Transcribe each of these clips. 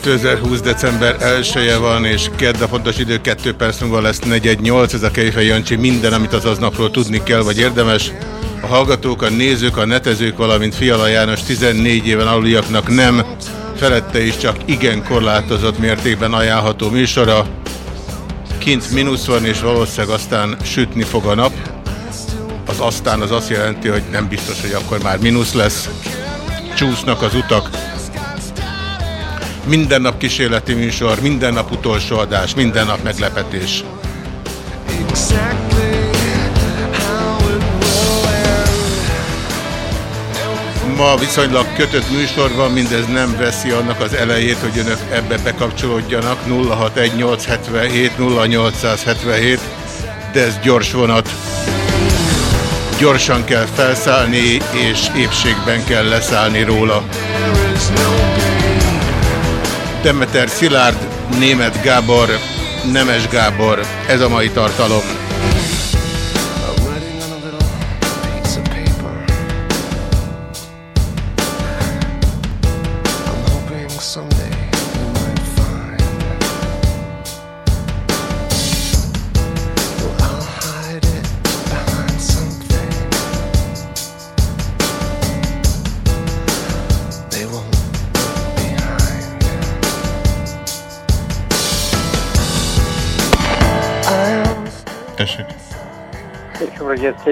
2020. december 1-e van, és kedd a pontos idő 2 perc múlva lesz 418. Ez a Kejfej Jancsi minden, amit az aznapról tudni kell, vagy érdemes. A hallgatók, a nézők, a netezők, valamint Fiala János 14 éven aluliaknak nem, felette is csak igen korlátozott mértékben ajánlható műsora. Kint mínusz van, és valószínűleg aztán sütni fog a nap. Az aztán az azt jelenti, hogy nem biztos, hogy akkor már mínusz lesz. Csúsznak az utak. Minden nap kísérleti műsor, minden nap utolsó adás, minden nap meglepetés. Ma viszonylag kötött műsor van, mindez nem veszi annak az elejét, hogy önök ebbe bekapcsolódjanak. 061877 0877, de ez gyors vonat. Gyorsan kell felszállni, és épségben kell leszállni róla. Demeter Szilárd, Német Gábor, Nemes Gábor, ez a mai tartalom.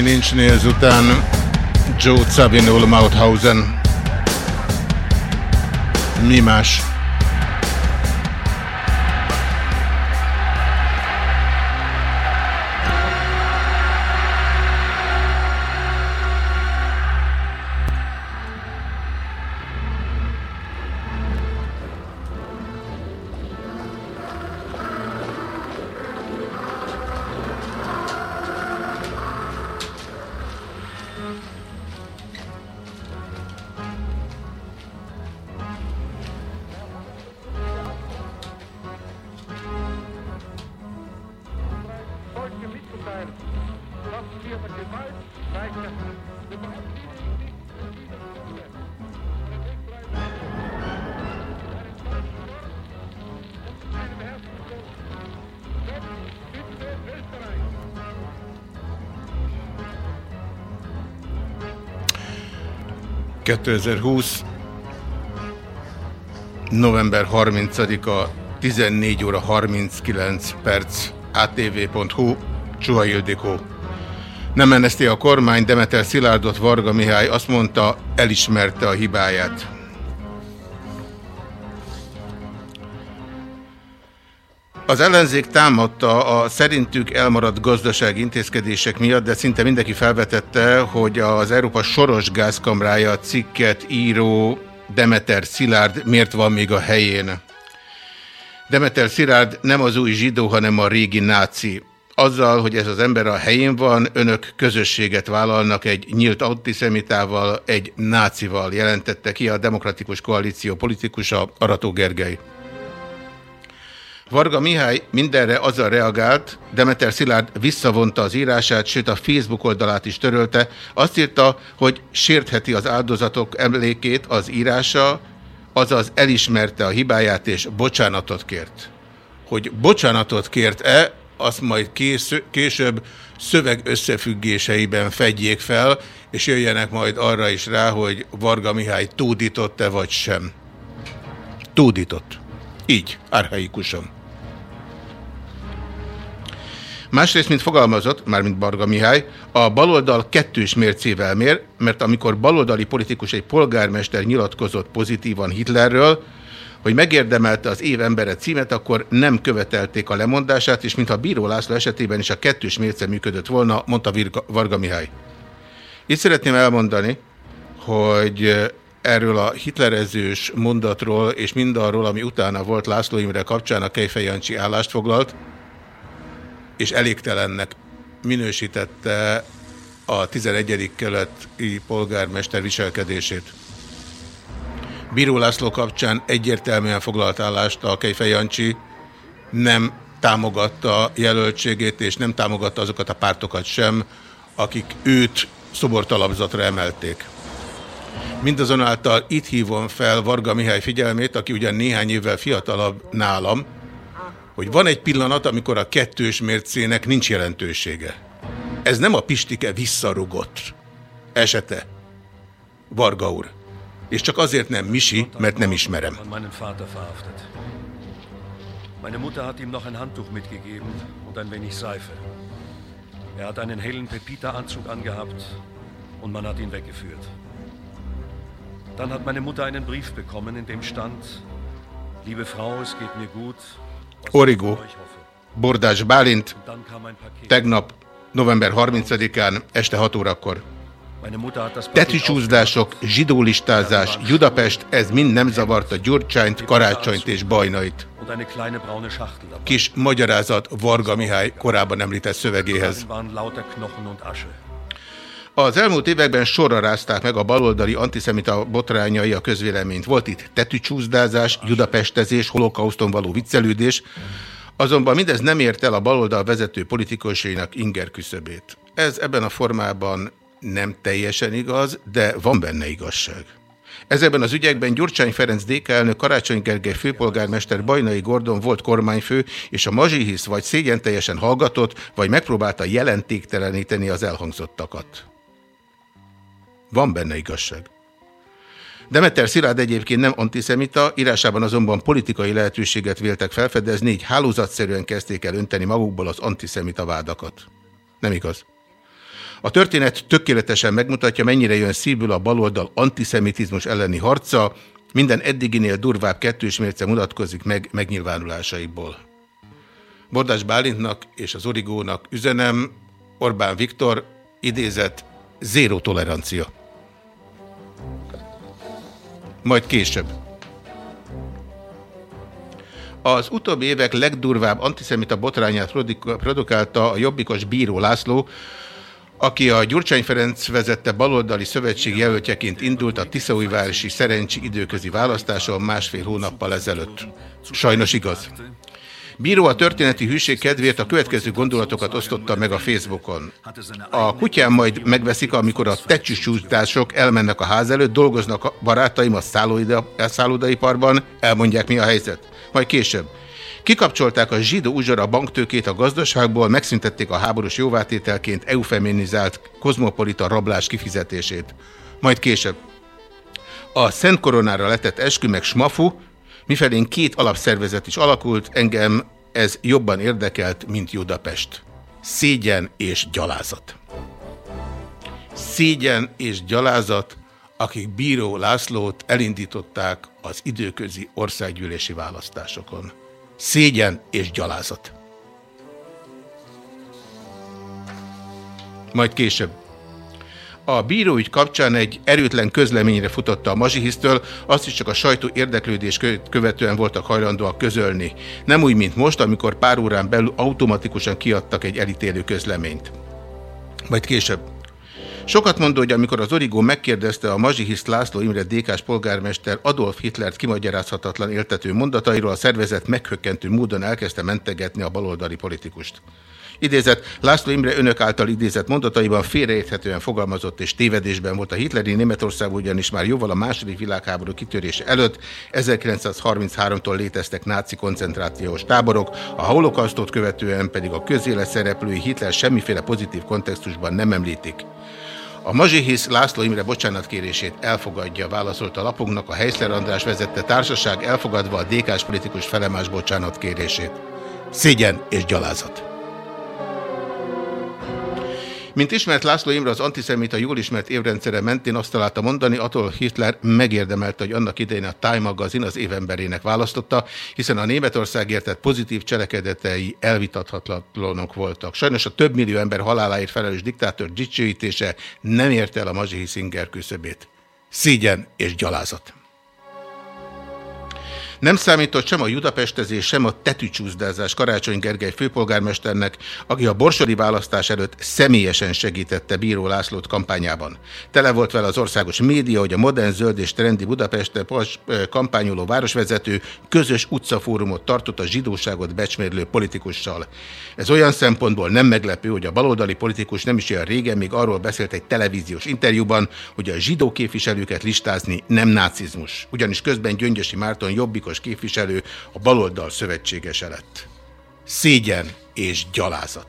same. A Nine Inch Nails után Joe Zawinul Mauthausen. Mi más? 2020. november 30-a 14 óra 39 perc atv.hu Csuha Ildikó. Nem meneszti a kormány, Demeter Szilárdot Varga Mihály azt mondta, elismerte a hibáját. Az ellenzék támadta a szerintük elmaradt gazdasági intézkedések miatt, de szinte mindenki felvetette, hogy az Európa Soros Gázkamrája cikket író Demeter Szilárd miért van még a helyén. Demeter Szilárd nem az új zsidó, hanem a régi náci. Azzal, hogy ez az ember a helyén van, önök közösséget vállalnak egy nyílt antiszemitával, egy nácival, jelentette ki a Demokratikus Koalíció politikusa Arató Gergely. Varga Mihály mindenre azzal reagált, Demeter Szilárd visszavonta az írását, sőt a Facebook oldalát is törölte. Azt írta, hogy sértheti az áldozatok emlékét az írása, azaz elismerte a hibáját és bocsánatot kért. Hogy bocsánatot kért-e, azt majd kész, később szöveg összefüggéseiben fedjék fel, és jöjjenek majd arra is rá, hogy Varga Mihály túdított-e vagy sem. Túdított. Így, archaikusan. Másrészt, mint fogalmazott, mármint Barga Mihály, a baloldal kettős mércével mér, mert amikor baloldali politikus egy polgármester nyilatkozott pozitívan Hitlerről, hogy megérdemelte az év embere címet, akkor nem követelték a lemondását, és mintha Bíró László esetében is a kettős mérce működött volna, mondta Virga, Varga Mihály. Itt szeretném elmondani, hogy erről a hitlerezős mondatról és mindarról, ami utána volt László Imre kapcsán a Kejfej Jancsi állást foglalt, és elégtelennek minősítette a 11. keleti polgármester viselkedését. Bíró László kapcsán egyértelműen foglalt állást a Kejfej Jancsi, nem támogatta jelöltségét, és nem támogatta azokat a pártokat sem, akik őt szobortalapzatra emelték. Mindazonáltal itt hívom fel Varga Mihály figyelmét, aki ugyan néhány évvel fiatalabb nálam, hogy van egy pillanat, amikor a kettős mércének nincs jelentősége. Ez nem a Pistike visszarugott esete, Varga úr. És csak azért nem Misi, mert nem ismerem. Meine Mutter hat ihm noch ein Handtuch mitgegeben und ein wenig Seife. Er hat einen hellen Pepita-Anzug angehabt und man hat ihn weggeführt. Dann hat meine Mutter einen Brief bekommen, in dem stand, liebe Frau, es geht mir gut, Origo, Bordás Bálint, tegnap november 30-án este 6 órakor. Tetűcsúzdások, zsidólistázás, Judapest, ez mind nem zavarta Gyurcsányt, Karácsonyt és Bajnait. Kis magyarázat Varga Mihály korábban említett szövegéhez. Az elmúlt években sorra rázták meg a baloldali antiszemita botrányai a közvéleményt. Volt itt tetűcsúzdázás, judapestezés, holokauszton való viccelődés, azonban mindez nem ért el a baloldal vezető politikusainak inger küszöbét. Ez ebben a formában nem teljesen igaz, de van benne igazság. Ezekben az ügyekben Gyurcsány Ferenc DK elnök, Karácsony Gergely főpolgármester, Bajnai Gordon volt kormányfő, és a mazsihisz vagy szégyen teljesen hallgatott, vagy megpróbálta jelentékteleníteni az elhangzottakat. Van benne igazság. Demeter Szilárd egyébként nem antiszemita, írásában azonban politikai lehetőséget véltek felfedezni, így hálózatszerűen kezdték el önteni magukból az antiszemita vádakat. Nem igaz. A történet tökéletesen megmutatja, mennyire jön szívből a baloldal antiszemitizmus elleni harca, minden eddiginél durvább kettős mérce mutatkozik meg megnyilvánulásaiból. Bordás Bálintnak és az Origónak üzenem, Orbán Viktor idézett zéró tolerancia majd később. Az utóbbi évek legdurvább antiszemita botrányát produkálta a jobbikos Bíró László, aki a Gyurcsány Ferenc vezette baloldali szövetség jelöltjeként indult a Tiszaújvárosi Szerencsi időközi választáson másfél hónappal ezelőtt. Sajnos igaz. Bíró a történeti hűség kedvéért a következő gondolatokat osztotta meg a Facebookon. A kutyám majd megveszik, amikor a tecsüsútások elmennek a ház előtt, dolgoznak a barátaim a szállodaiparban, elmondják mi a helyzet. Majd később. Kikapcsolták a zsidó uzsora banktőkét a gazdaságból, megszüntették a háborús jóvátételként eufeminizált kozmopolita rablás kifizetését. Majd később. A Szent Koronára letett eskü meg smafu, mifelén két alapszervezet is alakult, engem ez jobban érdekelt, mint Budapest. Szégyen és gyalázat. Szégyen és gyalázat, akik Bíró Lászlót elindították az időközi országgyűlési választásokon. Szégyen és gyalázat. Majd később. A bíróügy kapcsán egy erőtlen közleményre futotta a Mazsihisztől, azt is csak a sajtó érdeklődés követően voltak hajlandóak közölni. Nem úgy, mint most, amikor pár órán belül automatikusan kiadtak egy elítélő közleményt. Majd később. Sokat mondó, hogy amikor az Origó megkérdezte a Mazsihisz László Imre DK-s polgármester Adolf Hitlert kimagyarázhatatlan éltető mondatairól, a szervezet meghökkentő módon elkezdte mentegetni a baloldali politikust. Idézett, László Imre önök által idézett mondataiban félreérthetően fogalmazott és tévedésben volt a hitleri Németország ugyanis már jóval a második világháború kitörése előtt 1933-tól léteztek náci koncentrációs táborok, a holokausztot követően pedig a közélet szereplői Hitler semmiféle pozitív kontextusban nem említik. A Mazsihisz László Imre bocsánatkérését elfogadja, válaszolt a lapunknak a Heisler András vezette társaság elfogadva a DK-s politikus felemás bocsánatkérését. Szégyen és gyalázat. Mint ismert László Imre az antiszemita jól ismert évrendszere mentén azt találta mondani, attól Hitler megérdemelte, hogy annak idején a Time magazin az évemberének választotta, hiszen a Németország értett pozitív cselekedetei elvitathatatlanok voltak. Sajnos a több millió ember haláláért felelős diktátor dicsőítése nem érte el a Mazsihi Singer küszöbét. Szégyen és gyalázat. Nem számított sem a judapestezés, sem a tetűcsúszdázás Karácsony Gergely főpolgármesternek, aki a borsori választás előtt személyesen segítette Bíró Lászlót kampányában. Tele volt vele az országos média, hogy a modern, zöld és trendi Budapest kampányoló városvezető közös utcafórumot tartott a zsidóságot becsmérlő politikussal. Ez olyan szempontból nem meglepő, hogy a baloldali politikus nem is olyan régen még arról beszélt egy televíziós interjúban, hogy a zsidó képviselőket listázni nem nácizmus. Ugyanis közben Gyöngyösi Márton jobbik százalékos képviselő a baloldal szövetségese lett. Szégyen és gyalázat.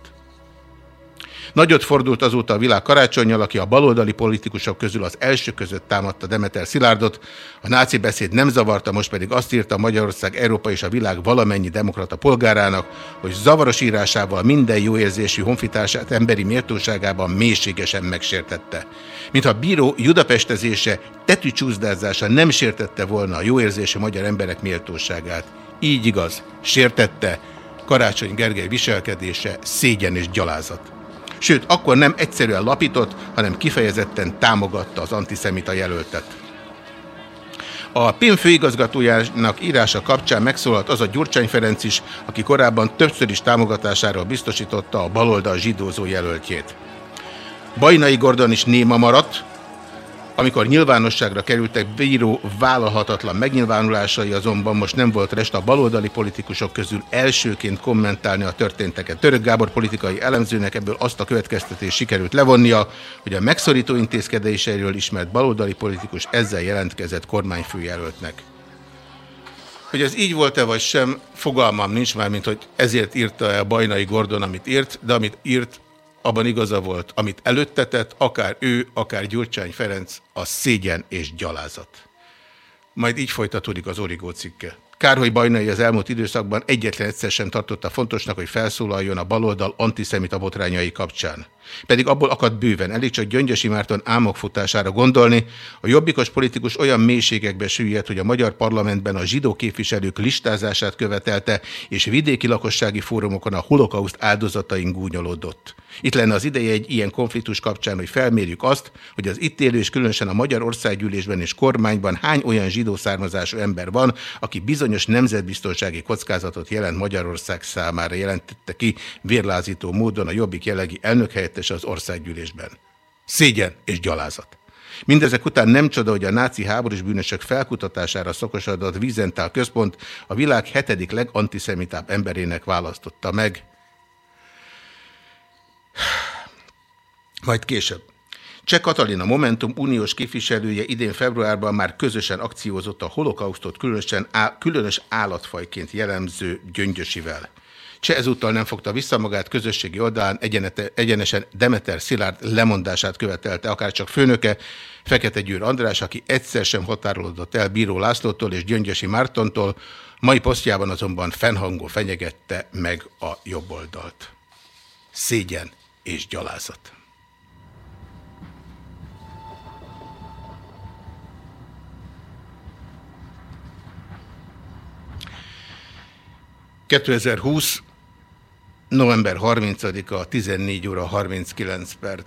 Nagyot fordult azóta a világ karácsonyjal, aki a baloldali politikusok közül az első között támadta Demeter Szilárdot. A náci beszéd nem zavarta, most pedig azt írta Magyarország, Európa és a világ valamennyi demokrata polgárának, hogy zavaros írásával minden jóérzésű honfitársát emberi méltóságában mélységesen megsértette. Mintha a bíró judapestezése, tetűcsúzdázása nem sértette volna a jóérzésű magyar emberek méltóságát. Így igaz, sértette, Karácsony Gergely viselkedése szégyen és gyalázat. Sőt, akkor nem egyszerűen lapított, hanem kifejezetten támogatta az antiszemita jelöltet. A PIM főigazgatójának írása kapcsán megszólalt az a Gyurcsány Ferenc is, aki korábban többször is támogatásáról biztosította a baloldal zsidózó jelöltjét. Bajnai Gordon is néma maradt, amikor nyilvánosságra kerültek bíró vállalhatatlan megnyilvánulásai, azonban most nem volt rest a baloldali politikusok közül elsőként kommentálni a történteket. Török Gábor politikai elemzőnek ebből azt a következtetést sikerült levonnia, hogy a megszorító intézkedéseiről ismert baloldali politikus ezzel jelentkezett kormányfőjelöltnek. Hogy ez így volt-e vagy sem, fogalmam nincs már, mint hogy ezért írta-e a Bajnai Gordon, amit írt, de amit írt, abban igaza volt, amit előttetett, akár ő, akár Gyurcsány Ferenc, a szégyen és gyalázat. Majd így folytatódik az Origó cikke. Kárholy Bajnai az elmúlt időszakban egyetlen egyszer sem tartotta fontosnak, hogy felszólaljon a baloldal antiszemita botrányai kapcsán. Pedig abból akad bőven, elég csak Gyöngyösi Márton álmokfutására gondolni, a jobbikos politikus olyan mélységekbe süllyedt, hogy a magyar parlamentben a zsidó képviselők listázását követelte, és vidéki lakossági fórumokon a holokauszt áldozatain gúnyolódott. Itt lenne az ideje egy ilyen konfliktus kapcsán, hogy felmérjük azt, hogy az itt élő és különösen a Magyar Országgyűlésben és kormányban hány olyan zsidó származású ember van, aki bizonyos nemzetbiztonsági kockázatot jelent Magyarország számára, jelentette ki vérlázító módon a jobbik jellegi elnökhelyettes az országgyűlésben. Szégyen és gyalázat. Mindezek után nem csoda, hogy a náci háborús bűnösök felkutatására szokosodott Wiesenthal központ a világ hetedik legantiszemitább emberének választotta meg majd később. Cseh Katalina Momentum uniós képviselője idén februárban már közösen akciózott a holokausztot különösen á, különös állatfajként jellemző gyöngyösivel. Se ezúttal nem fogta vissza magát, közösségi oldalán egyenete, egyenesen Demeter Szilárd lemondását követelte, akár csak főnöke, Fekete Győr András, aki egyszer sem határolódott el Bíró Lászlótól és Gyöngyösi Mártontól, mai posztjában azonban fennhangó fenyegette meg a jobboldalt. Szégyen és gyalázat. 2020. november 30-a 14 óra 39 perc.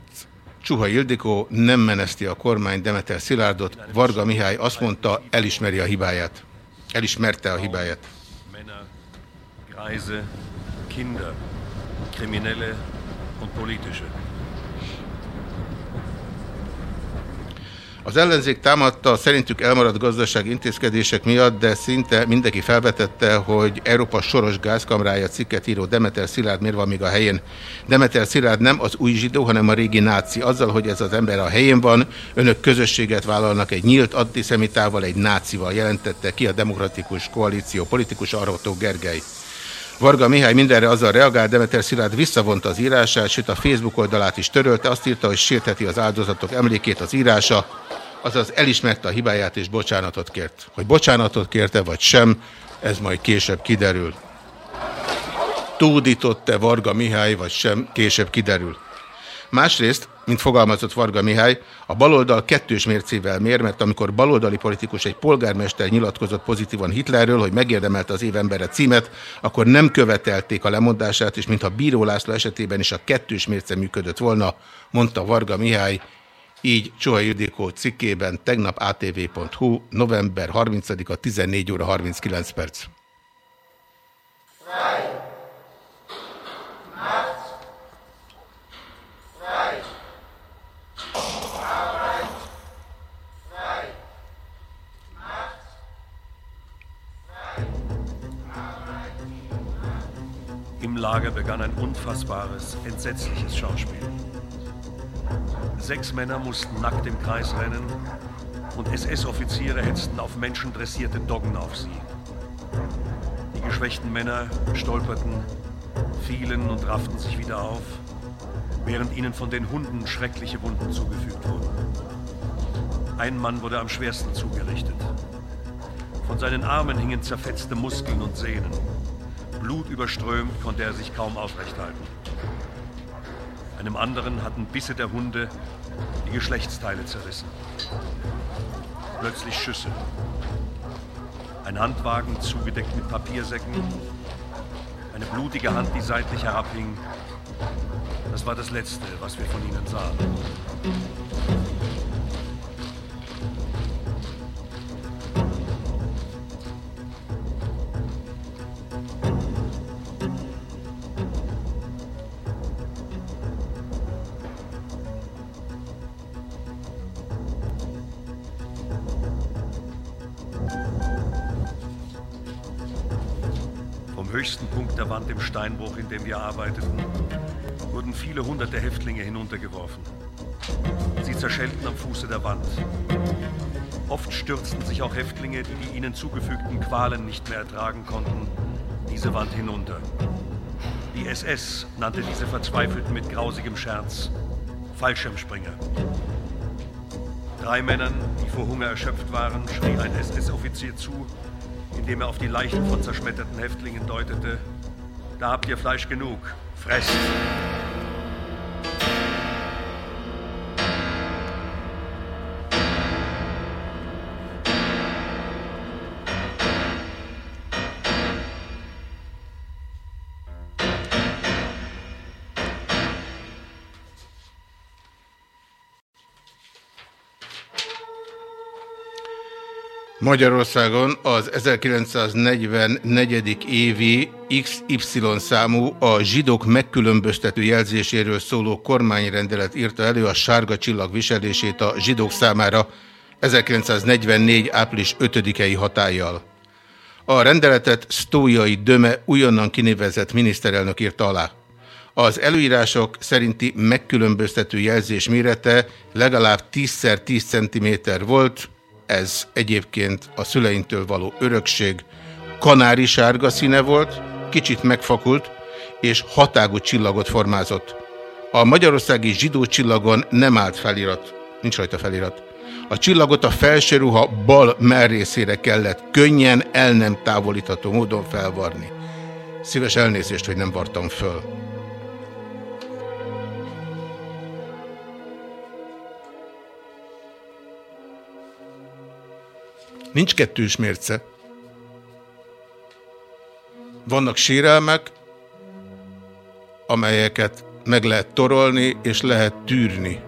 Csuha Ildikó nem meneszti a kormány Demeter Szilárdot, Varga Mihály azt mondta, elismeri a hibáját. Elismerte a hibáját. Kinder, Kriminelle politische. Az ellenzék támadta a szerintük elmaradt gazdasági intézkedések miatt, de szinte mindenki felvetette, hogy Európa soros gázkamrája cikket író Demeter Szilárd miért van még a helyén. Demeter Szilárd nem az új zsidó, hanem a régi náci. Azzal, hogy ez az ember a helyén van, önök közösséget vállalnak egy nyílt antiszemitával, egy nácival, jelentette ki a Demokratikus Koalíció politikus Arrotó Gergely. Varga Mihály mindenre azzal reagált, Demeter Szilárd visszavonta az írását, sőt a Facebook oldalát is törölte, azt írta, hogy sértheti az áldozatok emlékét az írása, azaz elismerte a hibáját és bocsánatot kért. Hogy bocsánatot kérte vagy sem, ez majd később kiderül. Túdított-e Varga Mihály vagy sem, később kiderül. Másrészt, mint fogalmazott Varga Mihály, a baloldal kettős mércével mér, mert amikor baloldali politikus egy polgármester nyilatkozott pozitívan Hitlerről, hogy megérdemelte az évembere címet, akkor nem követelték a lemondását, és mintha Bíró László esetében is a kettős mérce működött volna, mondta Varga Mihály, így Csoha Ildikó cikkében tegnap atv.hu november 30-a 14 óra 39 perc. Im Lager begann ein unfassbares, entsetzliches Schauspiel. Sechs Männer mussten nackt im Kreis rennen und SS-Offiziere hetzten auf menschendressierte Doggen auf sie. Die geschwächten Männer stolperten, fielen und rafften sich wieder auf, während ihnen von den Hunden schreckliche Wunden zugefügt wurden. Ein Mann wurde am schwersten zugerichtet. Von seinen Armen hingen zerfetzte Muskeln und Sehnen. Blutüberströmt konnte er sich kaum aufrecht halten. Einem anderen hatten Bisse der Hunde die Geschlechtsteile zerrissen. Plötzlich Schüsse. Ein Handwagen zugedeckt mit Papiersäcken. Eine blutige Hand, die seitlich herabhing. Das war das Letzte, was wir von ihnen sahen. Steinbruch, in dem wir arbeiteten, wurden viele hunderte Häftlinge hinuntergeworfen. Sie zerschellten am Fuße der Wand. Oft stürzten sich auch Häftlinge, die die ihnen zugefügten Qualen nicht mehr ertragen konnten, diese Wand hinunter. Die SS nannte diese Verzweifelten mit grausigem Scherz Fallschirmspringer. Drei Männern, die vor Hunger erschöpft waren, schrie ein SS-Offizier zu, indem er auf die Leichen von zerschmetterten Häftlingen deutete. Da habt ihr Fleisch genug. Fresst! Magyarországon az 1944. évi XY számú a zsidók megkülönböztető jelzéséről szóló kormányrendelet írta elő a sárga csillag viselését a zsidók számára 1944. április 5-i hatállyal. A rendeletet Sztójai Döme újonnan kinevezett miniszterelnök írta alá. Az előírások szerinti megkülönböztető jelzés mérete legalább 10x10 cm volt, ez egyébként a szüleintől való örökség kanári sárga színe volt, kicsit megfakult, és hatágú csillagot formázott. A magyarországi zsidó csillagon nem állt felirat, nincs rajta felirat. A csillagot a felső ruha bal merrészére kellett könnyen, el nem távolítható módon felvarni. Szíves elnézést, hogy nem vartam föl. Nincs kettős mérce. Vannak sérelmek, amelyeket meg lehet torolni, és lehet tűrni.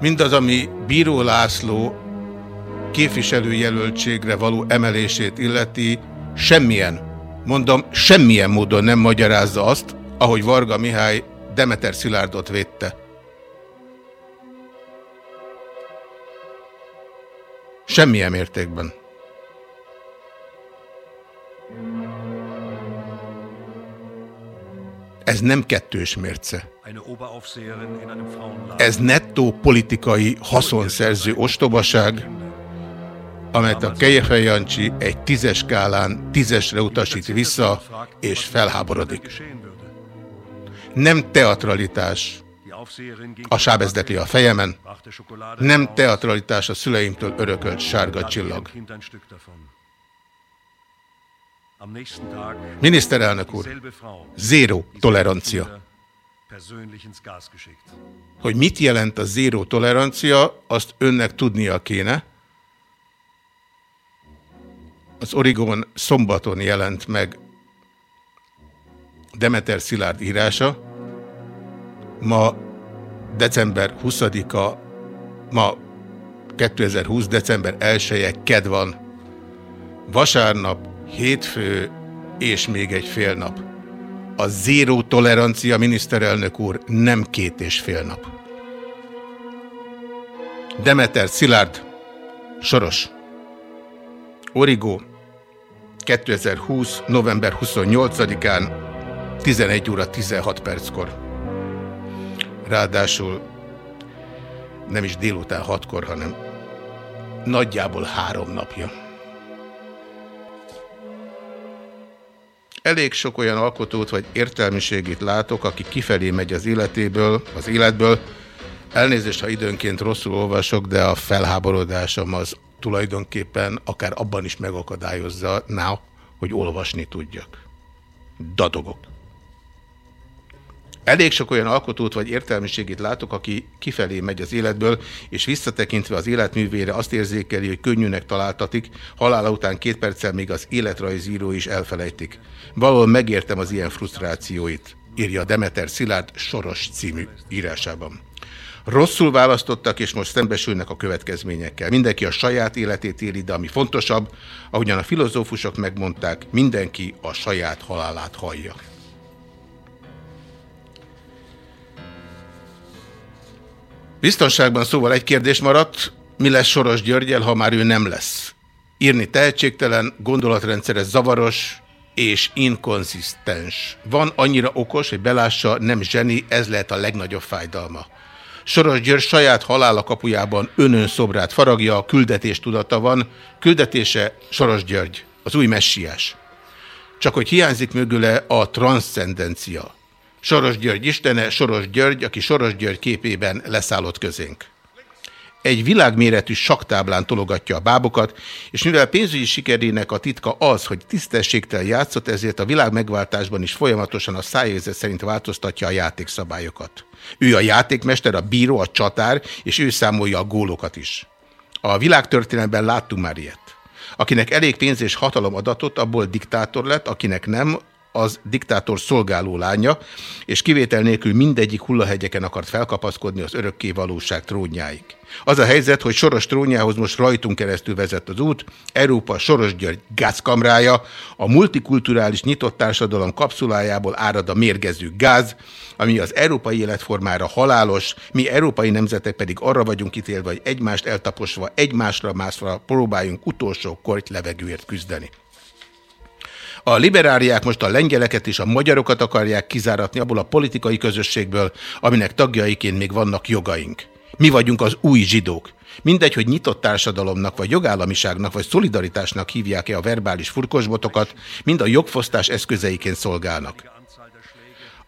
Mindaz, ami Bíró László képviselőjelöltségre való emelését illeti, semmilyen, mondom, semmilyen módon nem magyarázza azt, ahogy Varga Mihály Demeter Szilárdot védte. Semmilyen mértékben. Ez nem kettős mérce. Ez nettó politikai haszonszerző ostobaság, amelyet a Kejefej Jancsi egy tízes skálán tízesre utasít vissza, és felháborodik. Nem teatralitás A sábezdekli a fejemen, nem teatralitás a szüleimtől örökölt sárga csillag. Miniszterelnök úr, zéró tolerancia. Hogy mit jelent a zéró tolerancia, azt önnek tudnia kéne. Az Origon szombaton jelent meg Demeter Szilárd írása. Ma december 20-a, ma 2020. december 1-e, ked van. Vasárnap, hétfő és még egy fél nap. A zéró tolerancia, miniszterelnök úr, nem két és fél nap. Demeter Szilárd, Soros. Origo, 2020. november 28-án, 11 óra 16 perckor. Ráadásul nem is délután 6-kor, hanem nagyjából három napja. Elég sok olyan alkotót vagy értelmiségét látok, aki kifelé megy az életéből, az életből. Elnézést, ha időnként rosszul olvasok, de a felháborodásom az tulajdonképpen akár abban is megakadályozza, ná, hogy olvasni tudjak. Dadogok. Elég sok olyan alkotót vagy értelmiségét látok, aki kifelé megy az életből, és visszatekintve az életművére azt érzékeli, hogy könnyűnek találtatik, halála után két perccel még az életrajzíró is elfelejtik. Valahol megértem az ilyen frusztrációit, írja Demeter Szilárd Soros című írásában. Rosszul választottak, és most szembesülnek a következményekkel. Mindenki a saját életét éli, de ami fontosabb, ahogyan a filozófusok megmondták, mindenki a saját halálát hallja. Biztonságban szóval egy kérdés maradt, mi lesz Soros Györgyel, ha már ő nem lesz? Írni tehetségtelen, gondolatrendszere zavaros és inkonzisztens. Van annyira okos, hogy belássa, nem zseni, ez lehet a legnagyobb fájdalma. Soros György saját halála kapujában önön szobrát faragja, küldetés tudata van, küldetése Soros György, az új messiás. Csak hogy hiányzik mögüle a transzcendencia. Soros György istene, Soros György, aki Soros György képében leszállott közénk. Egy világméretű saktáblán tologatja a bábokat, és mivel pénzügyi sikerének a titka az, hogy tisztességtel játszott, ezért a világ megváltásban is folyamatosan a szájérzet szerint változtatja a játékszabályokat. Ő a játékmester, a bíró, a csatár, és ő számolja a gólokat is. A világtörténelemben láttunk már ilyet. Akinek elég pénz és hatalom adatot, abból diktátor lett, akinek nem, az diktátor szolgáló lánya, és kivétel nélkül mindegyik hullahegyeken akart felkapaszkodni az örökké valóság trónjáig. Az a helyzet, hogy Soros trónjához most rajtunk keresztül vezet az út, Európa Soros György gázkamrája, a multikulturális nyitott társadalom kapszulájából árad a mérgező gáz, ami az európai életformára halálos, mi európai nemzetek pedig arra vagyunk ítélve, hogy egymást eltaposva, egymásra mászva próbáljunk utolsó korty levegőért küzdeni. A liberáriák most a lengyeleket és a magyarokat akarják kizáratni abból a politikai közösségből, aminek tagjaiként még vannak jogaink. Mi vagyunk az új zsidók. Mindegy, hogy nyitott társadalomnak, vagy jogállamiságnak, vagy szolidaritásnak hívják-e a verbális furkosbotokat, mind a jogfosztás eszközeiként szolgálnak.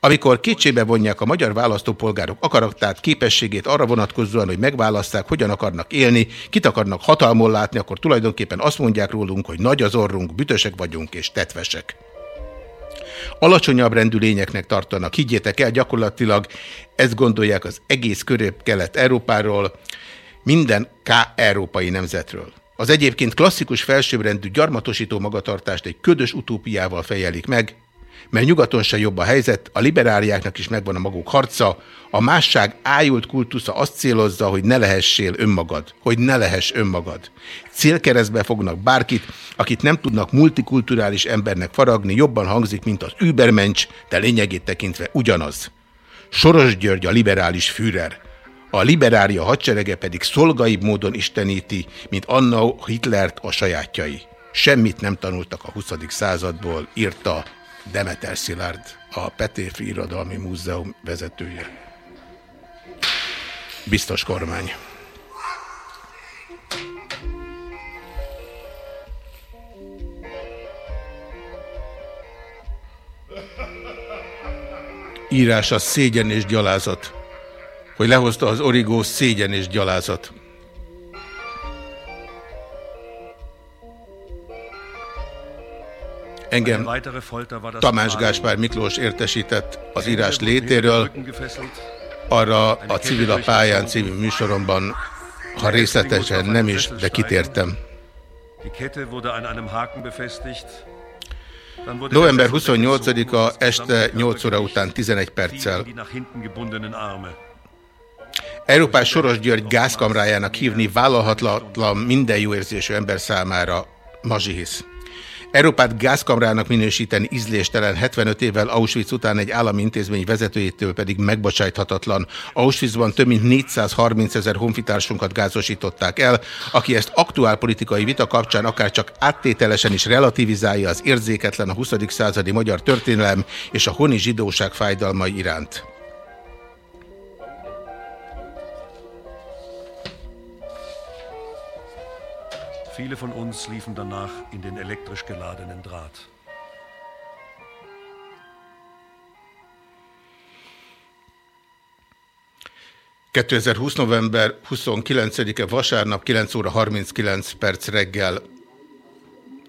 Amikor kétségbe vonják a magyar választópolgárok akaratát, képességét arra vonatkozóan, hogy megválaszták, hogyan akarnak élni, kit akarnak hatalmon látni, akkor tulajdonképpen azt mondják rólunk, hogy nagy az orrunk, bütösek vagyunk és tetvesek. Alacsonyabb rendű lényeknek tartanak, higgyétek el, gyakorlatilag ezt gondolják az egész körép-kelet-európáról, minden K-európai nemzetről. Az egyébként klasszikus felsőbbrendű gyarmatosító magatartást egy ködös utópiával fejelik meg, mert nyugaton se jobb a helyzet, a liberáliáknak is megvan a maguk harca, a másság ájult kultusza azt célozza, hogy ne lehessél önmagad, hogy ne lehess önmagad. Célkeresztbe fognak bárkit, akit nem tudnak multikulturális embernek faragni, jobban hangzik, mint az übermensch, de lényegét tekintve ugyanaz. Soros György a liberális Führer. A liberália hadserege pedig szolgaibb módon isteníti, mint Anna Hitlert a sajátjai. Semmit nem tanultak a 20. századból, írta Demeter Szilárd, a Petérfi Irodalmi Múzeum vezetője. Biztos kormány. Írása szégyen és gyalázat. Hogy lehozta az origó szégyen és gyalázat. Engem Tamás Gáspár Miklós értesített az írás létéről. Arra a Civil a pályán című műsoromban, ha részletesen nem is, de kitértem. November der Fesselbecken 28-a so este zusammen 8 óra után 11 wie perccel. Európás Soros György gázkamrájának hívni vállalhatatlan minden jó érzésű ember számára mazsihisz. Európát gázkamrának minősíteni ízléstelen 75 évvel Auschwitz után egy állami intézmény vezetőjétől pedig megbocsájthatatlan. Auschwitzban több mint 430 ezer honfitársunkat gázosították el, aki ezt aktuál politikai vita kapcsán akár csak áttételesen is relativizálja az érzéketlen a 20. századi magyar történelem és a honi zsidóság fájdalmai iránt. Viele von uns liefen danach in den elektrisch geladenen Draht. ...2020. november 29-e vasárnap 9 óra 39 perc reggel.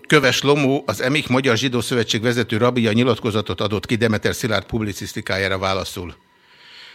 Köves Lomó, az EMIK Magyar Zsidó Szövetség vezető rabia nyilatkozatot adott ki Demeter Szilárd publicisztikájára válaszul.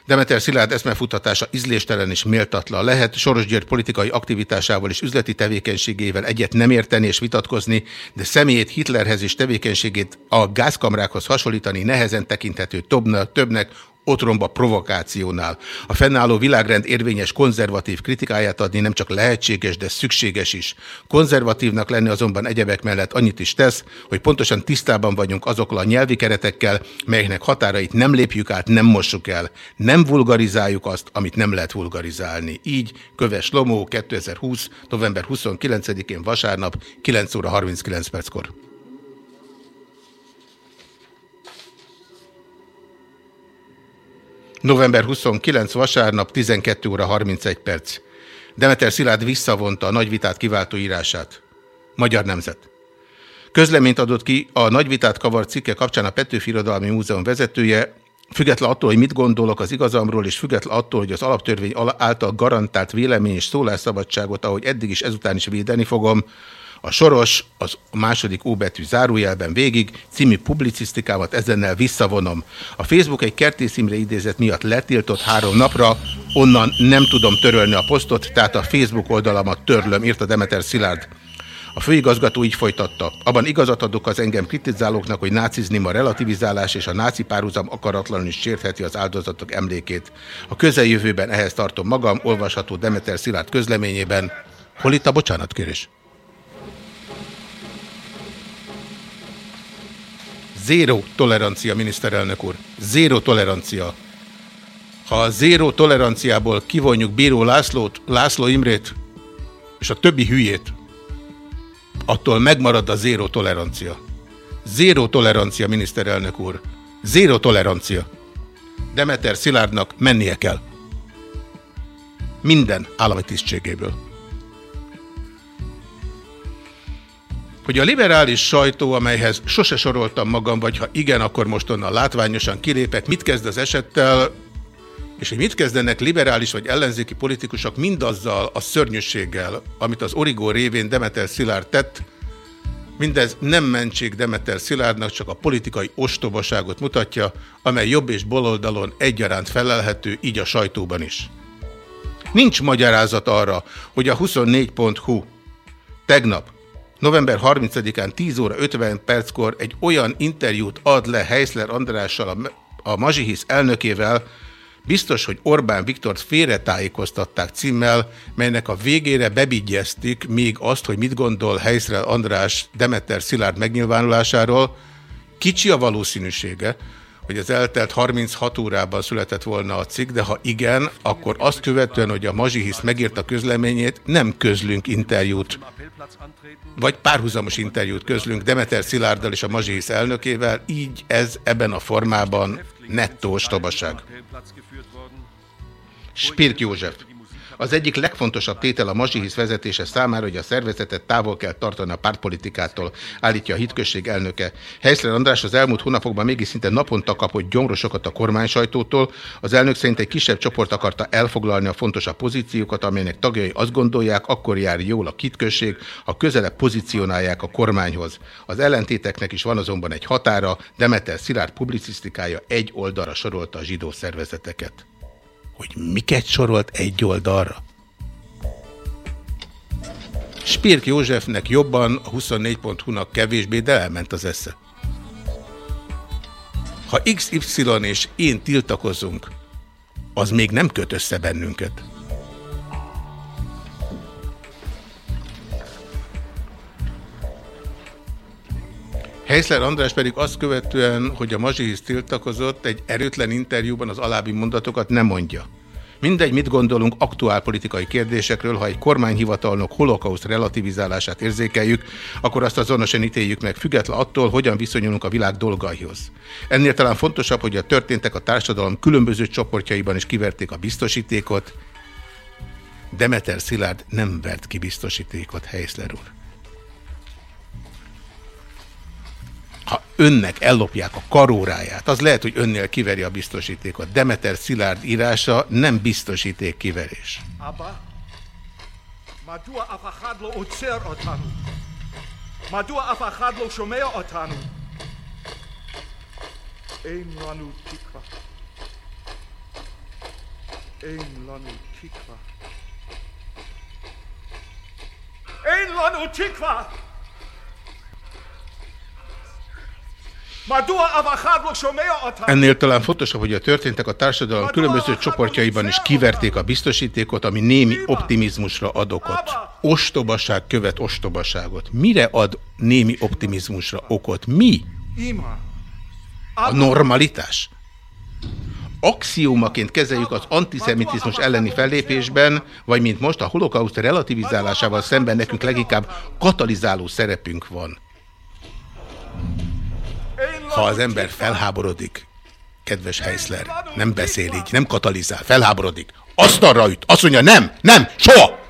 Demeter Szilárd eszmefutatása ízléstelen és méltatlan lehet, Soros György politikai aktivitásával és üzleti tevékenységével egyet nem érteni és vitatkozni, de személyét Hitlerhez és tevékenységét a gázkamrákhoz hasonlítani nehezen tekinthető többnek, többnek otromba provokációnál. A fennálló világrend érvényes konzervatív kritikáját adni nem csak lehetséges, de szükséges is. Konzervatívnak lenni azonban egyebek mellett annyit is tesz, hogy pontosan tisztában vagyunk azokkal a nyelvi keretekkel, melyeknek határait nem lépjük át, nem mossuk el. Nem vulgarizáljuk azt, amit nem lehet vulgarizálni. Így Köves Lomó 2020. november 29-én vasárnap 9 óra 39 perckor. November 29 vasárnap 12 óra 31 perc. Demeter Szilárd visszavonta a nagy vitát kiváltó írását. Magyar Nemzet. Közleményt adott ki a nagy vitát kavart cikke kapcsán a Petőfi Irodalmi Múzeum vezetője, független attól, hogy mit gondolok az igazamról, és független attól, hogy az alaptörvény által garantált vélemény és szólásszabadságot, ahogy eddig is ezután is védeni fogom, a Soros, az második óbetű zárójelben végig, című publicisztikámat ezennel visszavonom. A Facebook egy Kertész Imre idézet miatt letiltott három napra, onnan nem tudom törölni a posztot, tehát a Facebook oldalamat törlöm, írta Demeter Szilárd. A főigazgató így folytatta. Abban igazat adok az engem kritizálóknak, hogy náciznim a relativizálás és a náci párhuzam akaratlanul is sértheti az áldozatok emlékét. A közeljövőben ehhez tartom magam, olvasható Demeter Szilárd közleményében. Hol itt a bocsánatkérés? Zéró tolerancia, miniszterelnök úr. Zéró tolerancia. Ha a zéró toleranciából kivonjuk Bíró Lászlót, László Imrét és a többi hülyét, attól megmarad a zéró tolerancia. Zéró tolerancia, miniszterelnök úr. Zéró tolerancia. Demeter Szilárdnak mennie kell. Minden állami tisztségéből. Hogy a liberális sajtó, amelyhez sose soroltam magam, vagy ha igen, akkor most onnan látványosan kilépek, mit kezd az esettel, és hogy mit kezdenek liberális vagy ellenzéki politikusok mindazzal a szörnyűséggel, amit az origó révén Demeter Szilárd tett, mindez nem mentség Demeter Szilárdnak, csak a politikai ostobaságot mutatja, amely jobb és baloldalon egyaránt felelhető, így a sajtóban is. Nincs magyarázat arra, hogy a 24.hu tegnap, november 30-án 10 óra 50 perckor egy olyan interjút ad le Heisler Andrással, a, a Mazsihisz elnökével, Biztos, hogy Orbán Viktort félretájékoztatták címmel, melynek a végére bebigyeztik még azt, hogy mit gondol Heisler András Demeter Szilárd megnyilvánulásáról. Kicsi a valószínűsége, hogy az eltelt 36 órában született volna a cikk, de ha igen, akkor azt követően, hogy a Mazsihisz megírta közleményét, nem közlünk interjút, vagy párhuzamos interjút közlünk Demeter Szilárddal és a Mazsihisz elnökével, így ez ebben a formában nettó ostobaság. Spirk József. Az egyik legfontosabb tétel a Mazsihisz vezetése számára, hogy a szervezetet távol kell tartani a pártpolitikától, állítja a hitközség elnöke. Helyszler András az elmúlt hónapokban mégis szinte naponta kapott gyomrosokat a kormánysajtótól. Az elnök szerint egy kisebb csoport akarta elfoglalni a fontosabb pozíciókat, amelynek tagjai azt gondolják, akkor jár jól a hitközség, ha közelebb pozícionálják a kormányhoz. Az ellentéteknek is van azonban egy határa, Demeter Szilárd publicisztikája egy oldalra sorolta a zsidó szervezeteket hogy miket sorolt egy oldalra. Spirk Józsefnek jobban, a 24.hu-nak kevésbé, de elment az esze. Ha XY és én tiltakozunk, az még nem köt össze bennünket. Heisler András pedig azt követően, hogy a Mazsihisz tiltakozott, egy erőtlen interjúban az alábbi mondatokat nem mondja. Mindegy, mit gondolunk aktuál politikai kérdésekről, ha egy kormányhivatalnok holokauszt relativizálását érzékeljük, akkor azt azonosan ítéljük meg, független attól, hogyan viszonyulunk a világ dolgaihoz. Ennél talán fontosabb, hogy a történtek a társadalom különböző csoportjaiban is kiverték a biztosítékot. Demeter Szilárd nem vert ki biztosítékot, Heisler úr. önnek ellopják a karóráját, az lehet, hogy önnél kiveri a biztosítékot. Demeter Szilárd írása nem biztosíték kiverés. Abba, madua afahadlo utzer otanu. Madua afahadlo somea otanu. Én lanu tikva. Én lanu. Én lanu tikva. Ennél talán fontosabb, hogy a történtek a társadalom különböző csoportjaiban is kiverték a biztosítékot, ami némi optimizmusra ad okot. Ostobaság követ ostobaságot. Mire ad némi optimizmusra okot? Mi? A normalitás? Axiómaként kezeljük az antiszemitizmus elleni fellépésben, vagy mint most a holokauszt relativizálásával szemben nekünk leginkább katalizáló szerepünk van ha az ember felháborodik, kedves Heisler, nem beszél így, nem katalizál, felháborodik, asztalra üt, azt mondja, nem, nem, soha!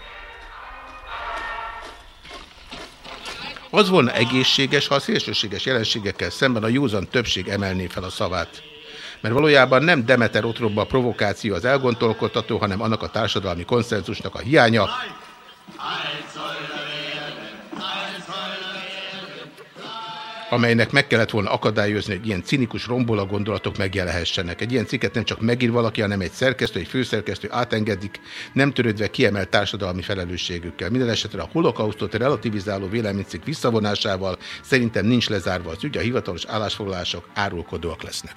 Az volna egészséges, ha a szélsőséges jelenségekkel szemben a józan többség emelné fel a szavát. Mert valójában nem Demeter otrobba a provokáció az elgondolkodtató, hanem annak a társadalmi konszenzusnak a hiánya, amelynek meg kellett volna akadályozni, hogy ilyen cinikus rombola gondolatok megjelenhessenek. Egy ilyen cikket nem csak megír valaki, hanem egy szerkesztő, egy főszerkesztő átengedik, nem törődve kiemelt társadalmi felelősségükkel. Minden esetre a holokausztot relativizáló véleménycikk visszavonásával szerintem nincs lezárva az ügy, a hivatalos állásfoglalások árulkodóak lesznek.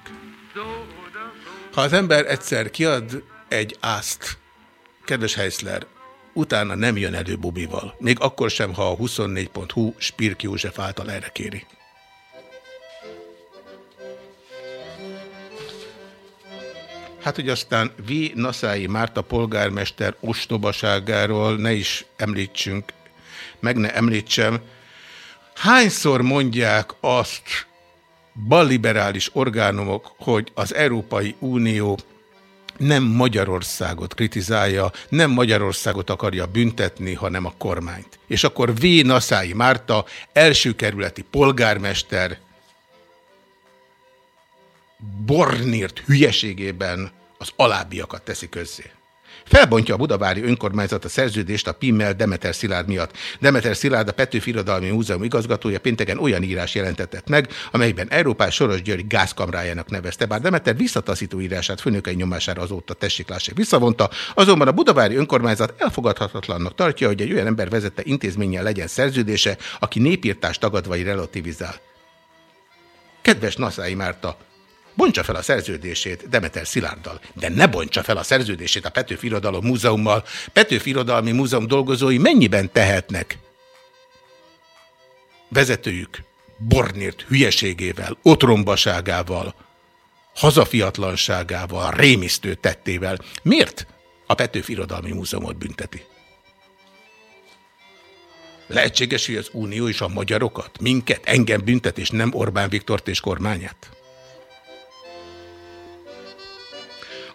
Ha az ember egyszer kiad egy ászt, kedves Heisler, utána nem jön elő Bobival. Még akkor sem, ha a 24.hu Spirk József által erre kéri. Hát, hogy aztán V. Naszái Márta polgármester ostobaságáról ne is említsünk, meg ne említsem. Hányszor mondják azt balliberális orgánumok, hogy az Európai Unió nem Magyarországot kritizálja, nem Magyarországot akarja büntetni, hanem a kormányt. És akkor V. Naszái Márta, első kerületi polgármester, Bornírt hülyeségében az alábbiakat teszi közzé. Felbontja a Budavári önkormányzat a szerződést a Pimmel Demeter Szilárd miatt. Demeter Szilárd a Petőfi Irodalmi Múzeum igazgatója pénteken olyan írás jelentetett meg, amelyben Európás Soros György gázkamrájának nevezte, bár Demeter visszataszító írását főnökei nyomására azóta tessék lássák visszavonta, azonban a Budavári önkormányzat elfogadhatatlannak tartja, hogy egy olyan ember vezette intézménnyel legyen szerződése, aki népírtást tagad vagy relativizál. Kedves Naszái Márta, Bontsa fel a szerződését Demeter Szilárddal, de ne bontsa fel a szerződését a Petőfi Irodalom Múzeummal. Petőfi Irodalmi Múzeum dolgozói mennyiben tehetnek? Vezetőjük Bornért hülyeségével, otrombaságával, hazafiatlanságával, rémisztő tettével. Miért a Petőfi Irodalmi Múzeumot bünteti? Lehetséges, hogy az Unió és a magyarokat, minket, engem büntet, és nem Orbán Viktort és kormányát?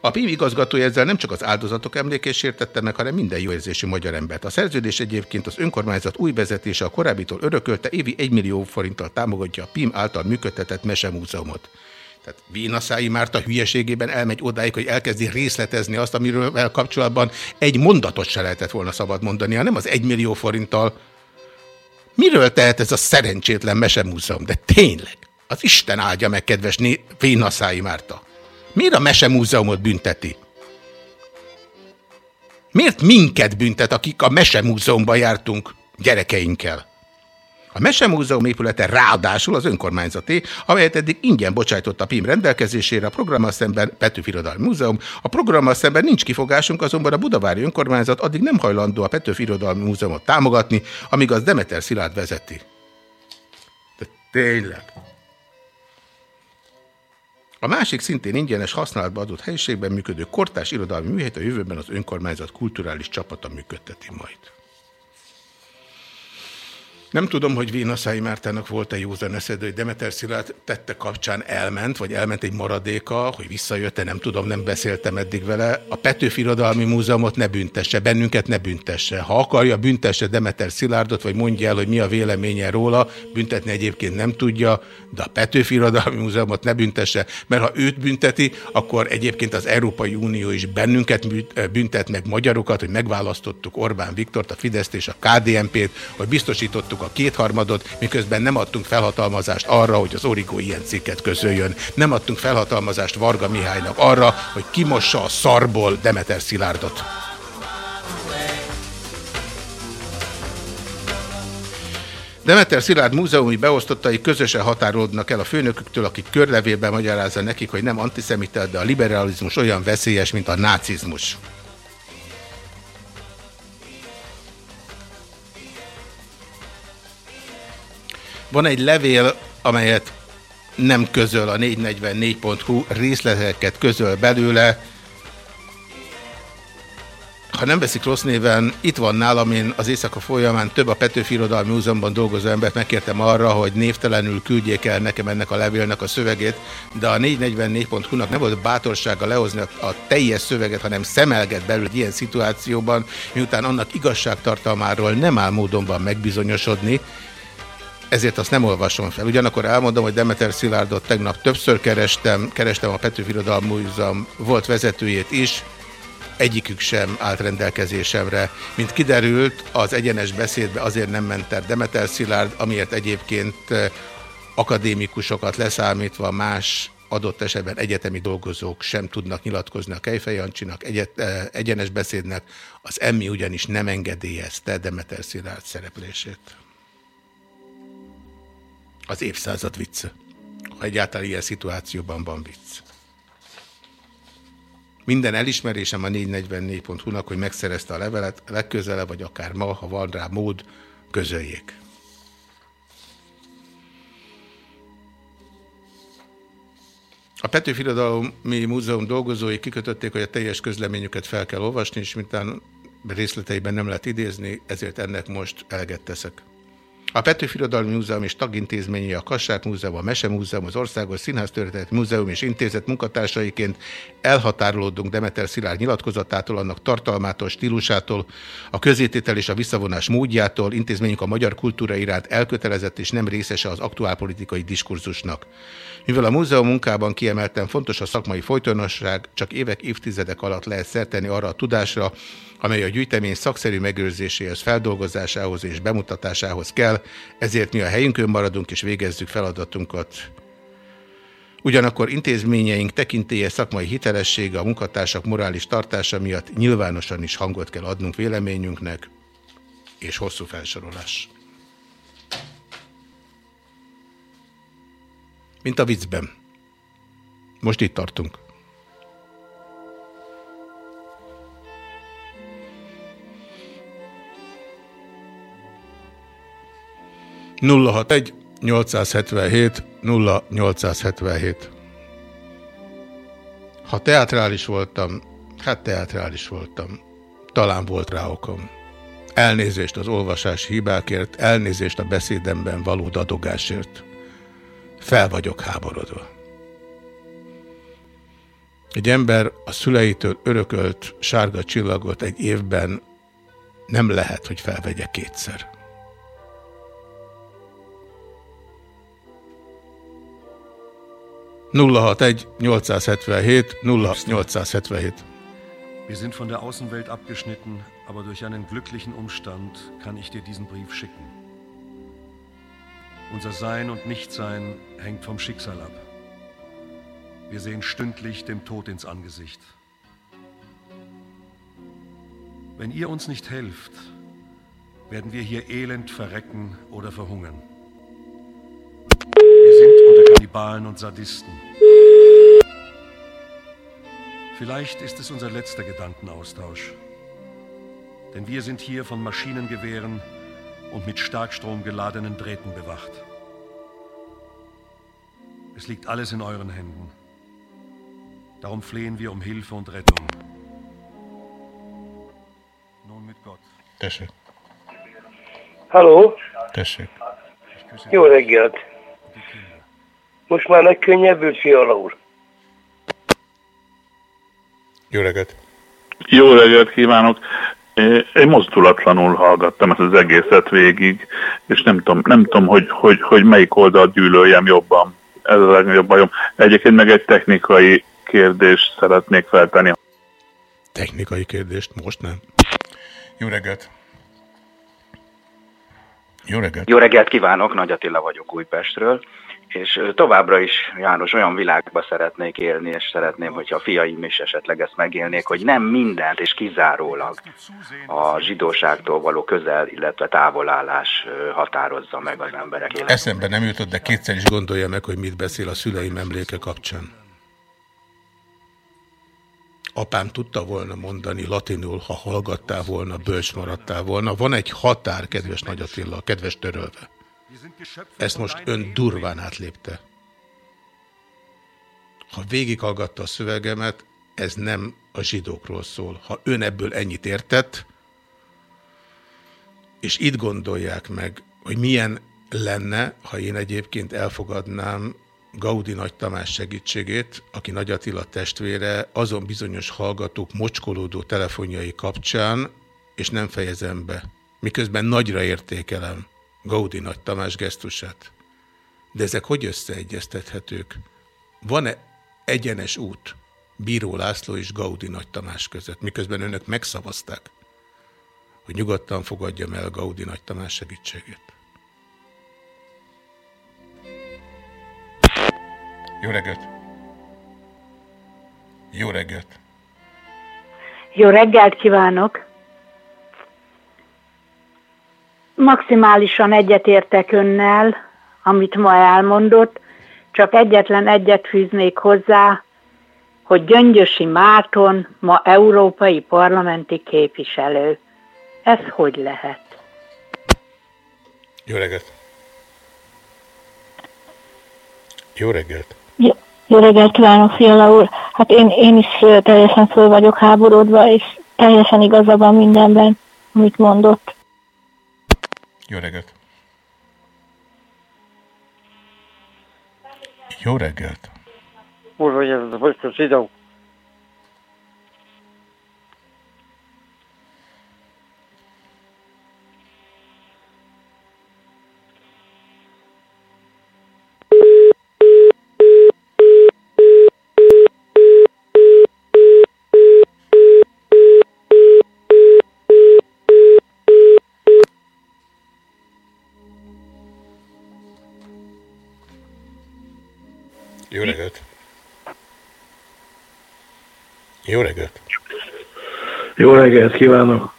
A PIM igazgatója ezzel nem csak az áldozatok emlékésért tette meg, hanem minden jó érzésű magyar embert. A szerződés egyébként az önkormányzat új vezetése a korábbitól örökölte, évi 1 millió forinttal támogatja a PIM által működtetett mesemúzeumot. Tehát Vénaszái Márta hülyeségében elmegy odáig, hogy elkezdi részletezni azt, amiről kapcsolatban egy mondatot se lehetett volna szabad mondani, hanem az 1 millió forinttal. Miről tehet ez a szerencsétlen mesemúzeum? De tényleg, az Isten áldja meg, kedves Vénaszái Márta. Miért a Mesemúzeumot bünteti? Miért minket büntet, akik a Mesemúzeumban jártunk gyerekeinkkel? A Mesemúzeum épülete ráadásul az önkormányzati, amelyet eddig ingyen bocsájtott a PIM rendelkezésére, a programmal szemben Petőfi Irodalmi Múzeum. A programmal szemben nincs kifogásunk, azonban a Budavári önkormányzat addig nem hajlandó a Petőfi Irodalmi Múzeumot támogatni, amíg az Demeter Szilárd vezeti. De tényleg. A másik szintén ingyenes használatba adott helyiségben működő kortás irodalmi műhelyt a jövőben az önkormányzat kulturális csapata működteti majd. Nem tudom, hogy Vénaszái Mártának volt-e józan eszedő, hogy Demeter Szilárd tette kapcsán elment, vagy elment egy maradéka, hogy visszajött-e, nem tudom, nem beszéltem eddig vele. A Petőfi Irodalmi Múzeumot ne büntesse, bennünket ne büntesse. Ha akarja, büntesse Demeter Szilárdot, vagy mondja el, hogy mi a véleménye róla, büntetni egyébként nem tudja, de a Petőfi Irodalmi Múzeumot ne büntesse, mert ha őt bünteti, akkor egyébként az Európai Unió is bennünket büntet meg magyarokat, hogy megválasztottuk Orbán Viktort, a Fideszt és a KDNP-t, hogy biztosítottuk a kétharmadot, miközben nem adtunk felhatalmazást arra, hogy az Origó ilyen cikket közöljön. Nem adtunk felhatalmazást Varga Mihálynak arra, hogy kimossa a szarból Demeter Szilárdot. Demeter Szilárd múzeumi beosztottai közösen határolódnak el a főnöküktől, akik körlevélben magyarázza nekik, hogy nem antiszemita, de a liberalizmus olyan veszélyes, mint a nácizmus. Van egy levél, amelyet nem közöl a 444.hu, részleteket közöl belőle. Ha nem veszik rossz néven, itt van nálam, én az éjszaka folyamán több a Petőfi Irodalmi Múzeumban dolgozó embert megkértem arra, hogy névtelenül küldjék el nekem ennek a levélnek a szövegét, de a 444.hu-nak nem volt bátorsága lehozni a teljes szöveget, hanem szemelget belül egy ilyen szituációban, miután annak igazságtartalmáról nem áll módonban megbizonyosodni, ezért azt nem olvasom fel. Ugyanakkor elmondom, hogy Demeter Szilárdot tegnap többször kerestem, kerestem a Petőfi Irodalmi Múzeum volt vezetőjét is, egyikük sem állt rendelkezésemre. Mint kiderült, az egyenes beszédbe azért nem ment el Demeter Szilárd, amiért egyébként eh, akadémikusokat leszámítva más adott esetben egyetemi dolgozók sem tudnak nyilatkozni a Kejfej Jancsinak, egyet, eh, egyenes beszédnek, az emmi ugyanis nem engedélyezte Demeter Szilárd szereplését az évszázad vicce. Ha egyáltalán ilyen szituációban van vicc. Minden elismerésem a 444.hu-nak, hogy megszerezte a levelet, legközelebb, vagy akár ma, ha van rá mód, közöljék. A Petőfi Irodalmi Múzeum dolgozói kikötötték, hogy a teljes közleményüket fel kell olvasni, és mintán részleteiben nem lehet idézni, ezért ennek most eleget teszek. A Petőfi Múzeum és tagintézményei a Kassák Múzeum, a Mese Múzeum, az Országos Színháztörténeti Múzeum és Intézet munkatársaiként elhatárolódunk Demeter Szilárd nyilatkozatától, annak tartalmától, stílusától, a közététel és a visszavonás módjától, intézményünk a magyar kultúra iránt elkötelezett és nem részese az aktuálpolitikai diskurzusnak. Mivel a múzeum munkában kiemelten fontos a szakmai folytonosság, csak évek, évtizedek alatt lehet szerteni arra a tudásra, amely a gyűjtemény szakszerű megőrzéséhez, feldolgozásához és bemutatásához kell, ezért mi a helyünkön maradunk és végezzük feladatunkat. Ugyanakkor intézményeink tekintélye szakmai hitelessége, a munkatársak morális tartása miatt nyilvánosan is hangot kell adnunk véleményünknek, és hosszú felsorolás. Mint a viccben. Most itt tartunk. Nulla hat egy 877 0877 Ha teatrális voltam, hát teatrális voltam. Talán volt rá okom. Elnézést az olvasás hibákért, elnézést a beszédemben való dadogásért. Fel vagyok háborodva. Egy ember a szüleitől örökölt sárga csillagot egy évben nem lehet, hogy felvegye kétszer. Nulla 877 0877 Wir sind von der Außenwelt abgeschnitten, aber durch einen glücklichen Umstand kann ich dir diesen Brief schicken. Unser Sein und Nichtsein hängt vom Schicksal ab. Wir sehen stündlich dem Tod ins Angesicht. Wenn ihr uns nicht helft, werden wir hier elend verrecken oder verhungern. Wir sind unter Kannibalen und Sadisten. Vielleicht ist es unser letzter Gedankenaustausch. Denn wir sind hier von Maschinengewehren und mit Starkstrom geladenen Drähten bewacht. Es liegt alles in euren Händen. Darum flehen wir um Hilfe und Rettung. Nun mit Gott. Tessék, Halló, tessék. jó reggelt! Most már megkönnyebbült, Fiala úr? Jó reggelt. Jó reggelt kívánok! Én mozdulatlanul hallgattam ezt az egészet végig, és nem tudom, nem tudom hogy, hogy, hogy melyik oldalt gyűlöljem jobban. Ez a legnagyobb bajom. Egyébként meg egy technikai kérdést szeretnék feltenni. Technikai kérdést most nem. Jó reggelt. Jó reggelt. Jó reggelt kívánok, Nagy Attila vagyok Újpestről, és továbbra is, János, olyan világba szeretnék élni, és szeretném, hogyha a fiaim is esetleg ezt megélnék, hogy nem mindent és kizárólag a zsidóságtól való közel, illetve távolállás határozza meg az emberek életét. Eszembe nem jutott, de kétszer is gondolja meg, hogy mit beszél a szüleim emléke kapcsán. Apám tudta volna mondani latinul, ha hallgattál volna, bölcs maradtál volna. Van egy határ, kedves Nagy Attila, kedves törölve. Ezt most ön durván átlépte. Ha végighallgatta a szövegemet, ez nem a zsidókról szól. Ha ön ebből ennyit értett, és itt gondolják meg, hogy milyen lenne, ha én egyébként elfogadnám Gaudi Nagy Tamás segítségét, aki Nagy Attila testvére, azon bizonyos hallgatók mocskolódó telefonjai kapcsán, és nem fejezem be. Miközben nagyra értékelem Gaudi Nagy Tamás gesztusát. De ezek hogy összeegyeztethetők? Van-e egyenes út Bíró László és Gaudi Nagy Tamás között, miközben önök megszavazták, hogy nyugodtan fogadjam el Gaudi Nagy Tamás segítségét? Jó reggelt! Jó reggelt! Jó reggelt kívánok! Maximálisan egyetértek önnel, amit ma elmondott, csak egyetlen egyet fűznék hozzá, hogy Gyöngyösi Márton ma európai parlamenti képviselő. Ez hogy lehet? Jó reggelt! Jó reggelt! Jó, jó reggelt kívánok, Fiala úr! Hát én, én is teljesen föl vagyok háborodva, és teljesen igaza van mindenben, amit mondott. Jó reggelt! Jó reggelt! Úr, hogy ez a Bocskos Zsidó. Jó reggelt! Jó reggelt kívánok!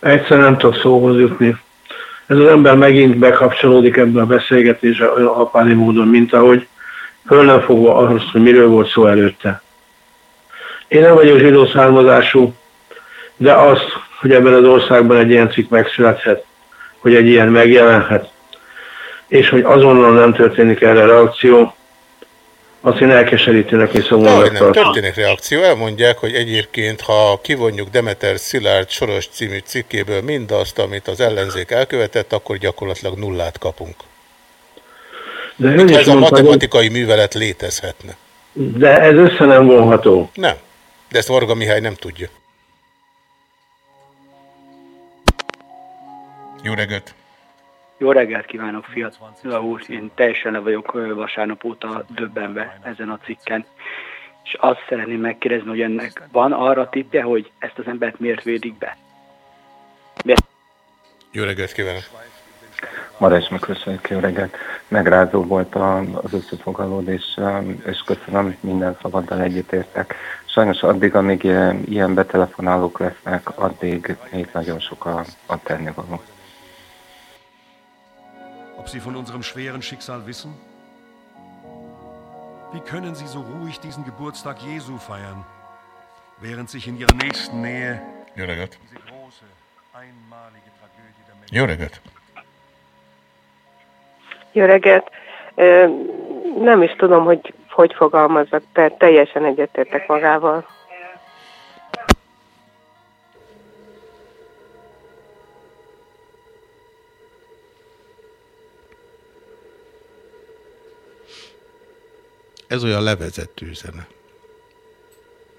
Egyszer nem tudok szóhoz jutni. Ez az ember megint bekapcsolódik ebbe a beszélgetésbe olyan apádi módon, mint ahogy föl nem fogva ahhoz, hogy miről volt szó előtte. Én nem vagyok zsidó származású, de azt, hogy ebben az országban egy ilyen cikk megszülethet, hogy egy ilyen megjelenhet, és hogy azonnal nem történik erre reakció, azt én elkeserítőnek és szomorúnak nem történik reakció. Elmondják, hogy egyébként, ha kivonjuk Demeter Szilárd Soros című cikkéből mindazt, amit az ellenzék elkövetett, akkor gyakorlatilag nullát kapunk. De ez a mondta, hogy- matematikai művelet létezhetne. De ez össze nem vonható. Nem. De ezt Varga Mihály nem tudja. Jó reggelt! Jó reggelt kívánok, fiatal úr! Én teljesen le vagyok vasárnap óta döbbenve ezen a cikken. És azt szeretném megkérdezni, hogy ennek van arra tippje, hogy ezt az embert miért védik be? Miért? Jó reggelt kívánok! Marás megköszönjük, jó reggelt. Megrázó volt a, az összefoglalódás, és köszönöm, minden szabaddal egyetértek. Sajnos addig, amíg ilyen, ilyen betelefonálók lesznek, addig még nagyon sok a, a tennivaló. Ob Sie von unserem schweren Schicksal wissen? Wie können Sie so ruhig diesen Geburtstag Jesu feiern, während sich in Ihrer nächsten Nähe Jó reggelt! diese große, einmalige Tragödie der Menschen Jó reggelt! Jó reggelt! Nem is tudom, hogy hogy fogalmazzak, de teljesen egyetértek magával. Ez olyan levezető zene,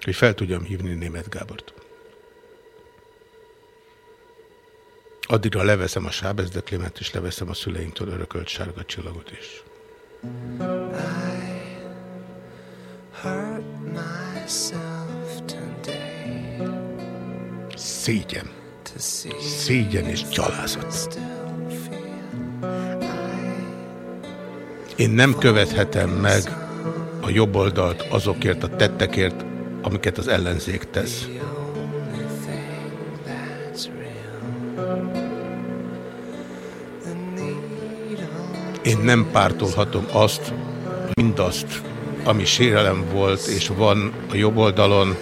hogy fel tudjam hívni német Gábort. Addigra leveszem a sábezdeklémet, és leveszem a szüleimtől örökölt sárga csillagot is. hurt myself today Szégyen. Szégyen és gyalázat. Én nem követhetem meg a jobb oldalt azokért a tettekért, amiket az ellenzék tesz. Én nem pártolhatom azt, mindazt, ami sérelem volt és van a jobb oldalon,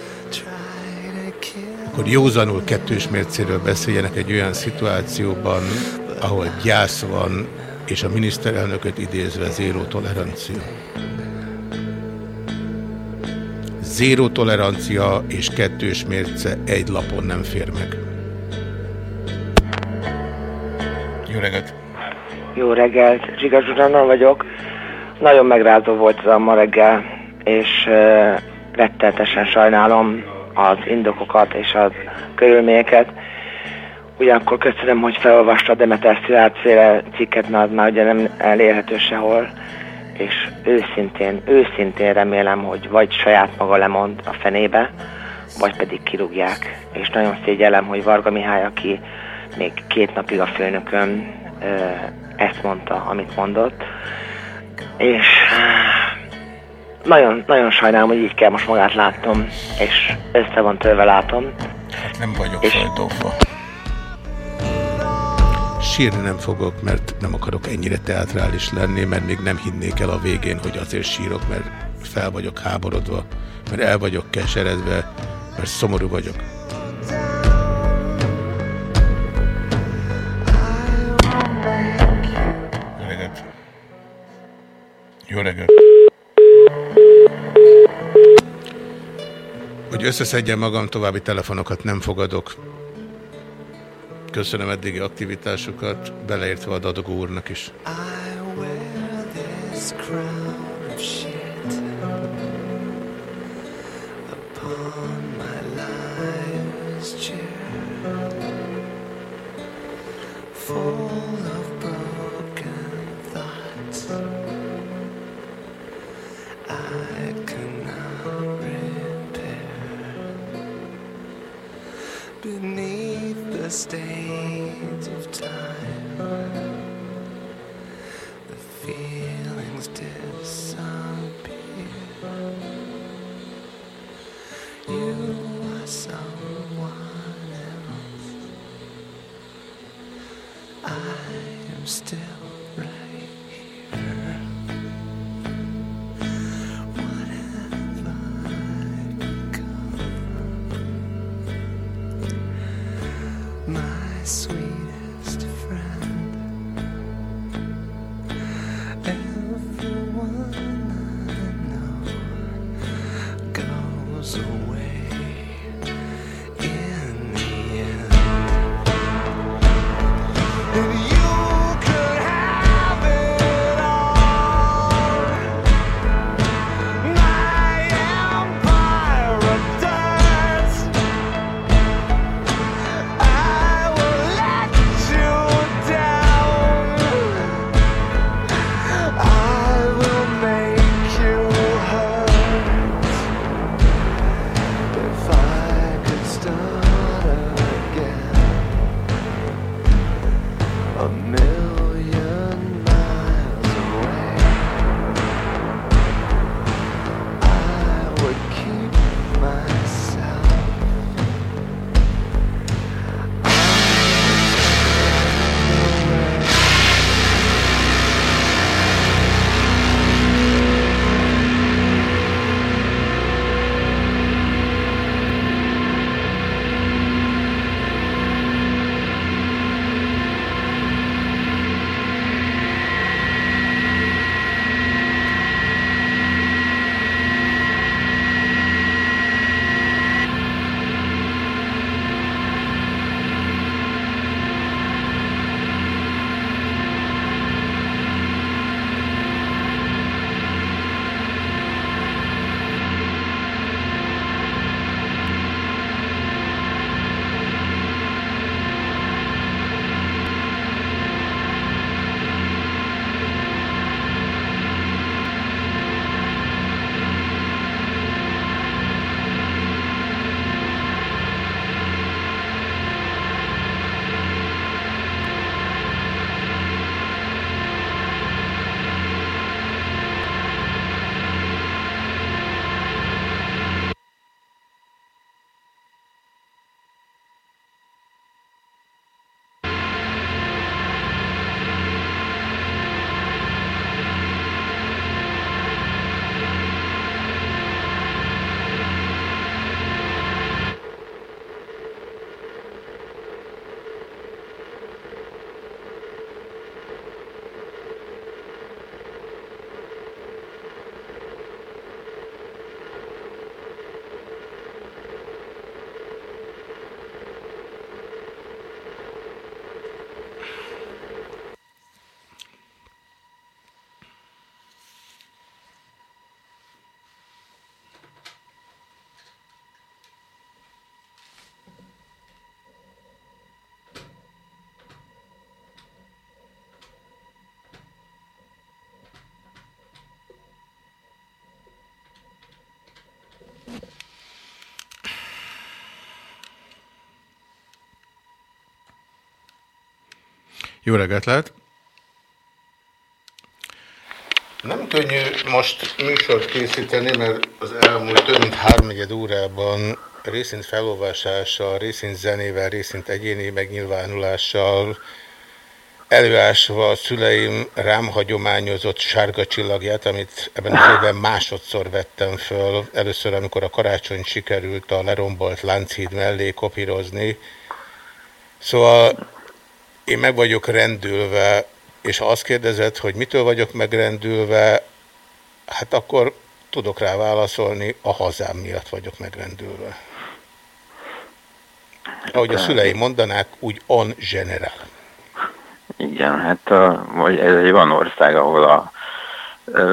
akkor józanul kettős mércéről beszéljenek egy olyan szituációban, ahol gyász van, és a miniszterelnököt idézve zéró tolerancia. Zéró tolerancia és kettős mérce egy lapon nem fér meg. Jó reggelt! Jó reggelt, Zsiga Zsuzsanna vagyok. Nagyon megrázó volt ez a ma reggel, és uh, rettenetesen sajnálom az indokokat és a körülményeket. Ugyanakkor köszönöm, hogy felolvasta a Demeter Szilárd féle cikket, mert az már ugye nem elérhető sehol. És őszintén, őszintén remélem, hogy vagy saját maga lemond a fenébe, vagy pedig kirúgják. És nagyon szégyellem, hogy Varga Mihály, aki még két napig a főnököm, ö, ezt mondta, amit mondott. És nagyon, nagyon sajnálom, hogy így kell most magát látnom, és össze van törve látom. Nem vagyok földobva. Sírni nem fogok, mert nem akarok ennyire teatrális lenni, mert még nem hinnék el a végén, hogy azért sírok, mert fel vagyok háborodva, mert el vagyok keseredve, mert szomorú vagyok. Jó reggelt! Jó reggelt! Hogy összeszedjem magam, további telefonokat nem fogadok. Köszönöm eddigi aktivitásukat, beleértve a Dadogó úrnak is. For am still Jó reggelt lehet! Nem könnyű most műsort készíteni, mert az elmúlt több mint háromnegyed órában részint felolvasással, részint zenével, részint egyéni megnyilvánulással, előásva a szüleim rám hagyományozott sárga csillagját, amit ebben az évben másodszor vettem föl. Először, amikor a karácsony sikerült a lerombolt Lánchíd mellé kopírozni. Szóval én meg vagyok rendülve, és ha azt kérdezed, hogy mitől vagyok megrendülve, hát akkor tudok rá válaszolni, a hazám miatt vagyok megrendülve. Ahogy a szüleim mondanák, úgy on general. Igen, hát vagy ez egy van ország, ahol a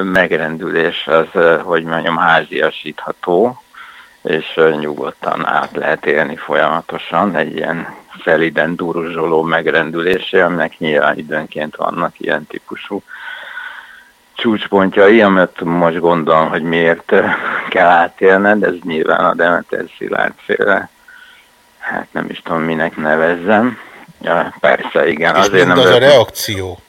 megrendülés az, hogy mondjam, háziasítható, és nyugodtan át lehet élni folyamatosan egy ilyen szeliden duruzsoló megrendülése, aminek nyilván időnként vannak ilyen típusú csúcspontjai, amit most gondolom, hogy miért kell átélned, ez nyilván a Demeter Szilárd féle, hát nem is tudom minek nevezzem. Ja, persze, igen. És azért nem az a reakció,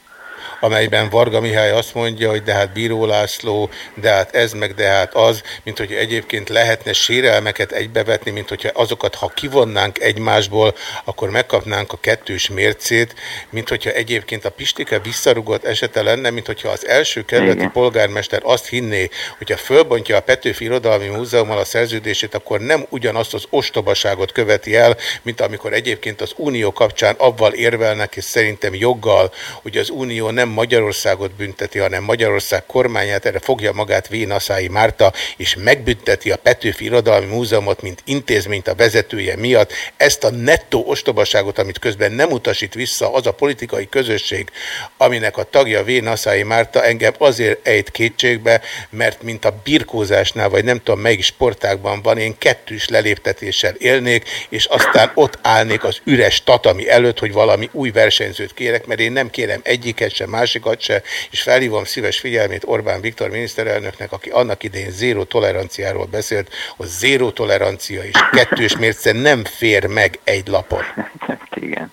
amelyben Varga Mihály azt mondja, hogy de hát Bíró László, de hát ez meg de hát az, mint hogy egyébként lehetne sérelmeket egybevetni, mint hogyha azokat, ha kivonnánk egymásból, akkor megkapnánk a kettős mércét, mint hogyha egyébként a Pistike visszarugott esete lenne, mint hogyha az első kerületi Igen. polgármester azt hinné, hogyha fölbontja a Petőfi Irodalmi Múzeummal a szerződését, akkor nem ugyanazt az ostobaságot követi el, mint amikor egyébként az Unió kapcsán avval érvelnek, és szerintem joggal, hogy az Unió nem Magyarországot bünteti, hanem Magyarország kormányát, erre fogja magát V. Naszái Márta, és megbünteti a Petőfi Irodalmi Múzeumot, mint intézményt a vezetője miatt. Ezt a nettó ostobaságot, amit közben nem utasít vissza az a politikai közösség, aminek a tagja V. Naszái Márta engem azért ejt kétségbe, mert mint a birkózásnál, vagy nem tudom melyik sportágban van, én kettős leléptetéssel élnék, és aztán ott állnék az üres tatami előtt, hogy valami új versenyzőt kérek, mert én nem kérem egyiket se, másikat se, és felhívom szíves figyelmét Orbán Viktor miniszterelnöknek, aki annak idején zéró toleranciáról beszélt, hogy zéró tolerancia és kettős mérce nem fér meg egy lapon. Igen.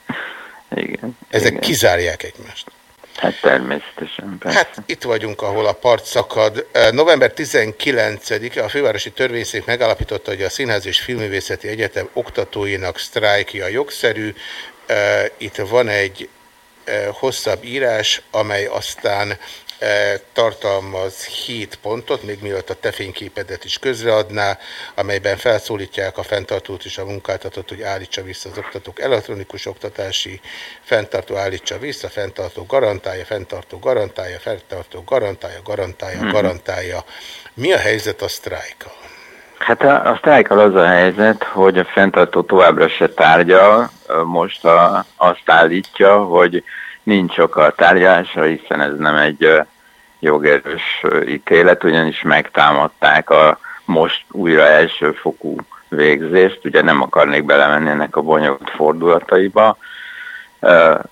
Igen. Ezek igen. kizárják egymást. Hát természetesen. Persze. Hát itt vagyunk, ahol a part szakad. November 19-e a fővárosi törvényszék megállapította, hogy a Színház és Filmművészeti Egyetem oktatóinak sztrájkja jogszerű. Itt van egy hosszabb írás, amely aztán tartalmaz hét pontot, még mielőtt a te fényképedet is közreadná, amelyben felszólítják a fenntartót és a munkáltatót, hogy állítsa vissza az oktatók elektronikus oktatási, fenntartó állítsa vissza, fenntartó garantálja, fenntartó garantálja, fenntartó garantálja, garantálja, Mhm. garantálja. Mi a helyzet a sztrájkkal? Hát a, a sztrájkkal az a helyzet, hogy a fenntartó továbbra se tárgyal, most a, azt állítja, hogy nincs oka a tárgyalásra, hiszen ez nem egy jogerős ítélet, ugyanis megtámadták a most újra elsőfokú végzést, ugye nem akarnék belemenni ennek a bonyolult fordulataiba.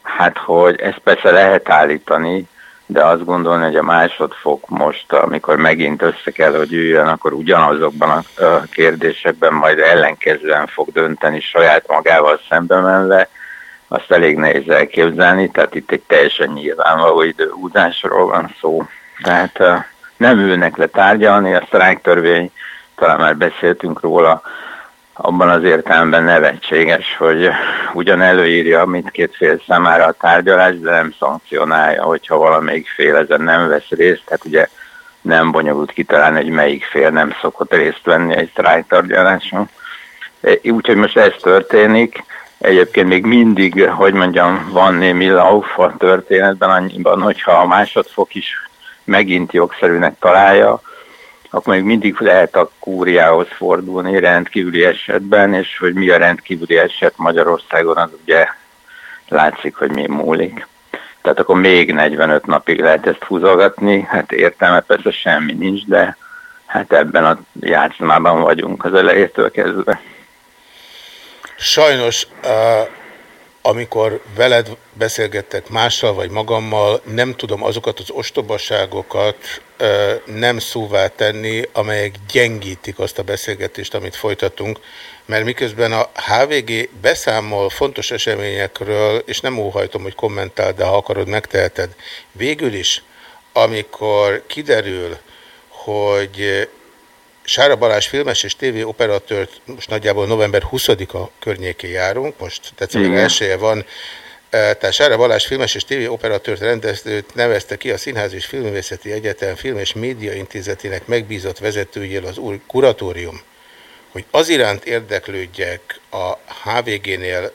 Hát, hogy ezt persze lehet állítani, de azt gondolni, hogy a másodfok most, amikor megint össze kell, hogy üljön, akkor ugyanazokban a kérdésekben majd ellenkezően fog dönteni saját magával szembe menve, azt elég nehéz elképzelni, tehát itt egy teljesen nyilvánvaló időhúzásról van szó. Tehát nem ülnek le tárgyalni, a sztrájktörvény, talán már beszéltünk róla, abban az értelemben nevetséges, hogy ugyan előírja mindkét fél számára a tárgyalás, de nem szankcionálja, hogyha valamelyik fél ezen nem vesz részt. Tehát ugye nem bonyolult kitalálni, hogy melyik fél nem szokott részt venni egy sztrájktárgyaláson. E, Úgyhogy most ez történik. Egyébként még mindig, hogy mondjam, van némi lauf a történetben annyiban, hogyha a másodfok is megint jogszerűnek találja, akkor még mindig lehet a kúriához fordulni rendkívüli esetben, és hogy mi a rendkívüli eset Magyarországon, az ugye látszik, hogy mi múlik. Tehát akkor még 45 napig lehet ezt húzogatni, hát értelme persze semmi nincs, de hát ebben a játszmában vagyunk az elejétől kezdve. Sajnos, uh, amikor veled beszélgettek mással vagy magammal, nem tudom azokat az ostobaságokat uh, nem szóvá tenni, amelyek gyengítik azt a beszélgetést, amit folytatunk, mert miközben a HVG beszámol fontos eseményekről, és nem óhajtom, hogy kommentál, de ha akarod, megteheted. Végül is, amikor kiderül, hogy Sára Balázs filmes és TV operatőrt most nagyjából november 20-a környékén járunk, most december Igen. 1 van, Eh, tehát Sára Balázs filmes és TV operatőrt rendezőt nevezte ki a Színház és Filmművészeti Egyetem Film és Média Intézetének megbízott vezetőjél az új kuratórium, hogy az iránt érdeklődjek a HVG-nél,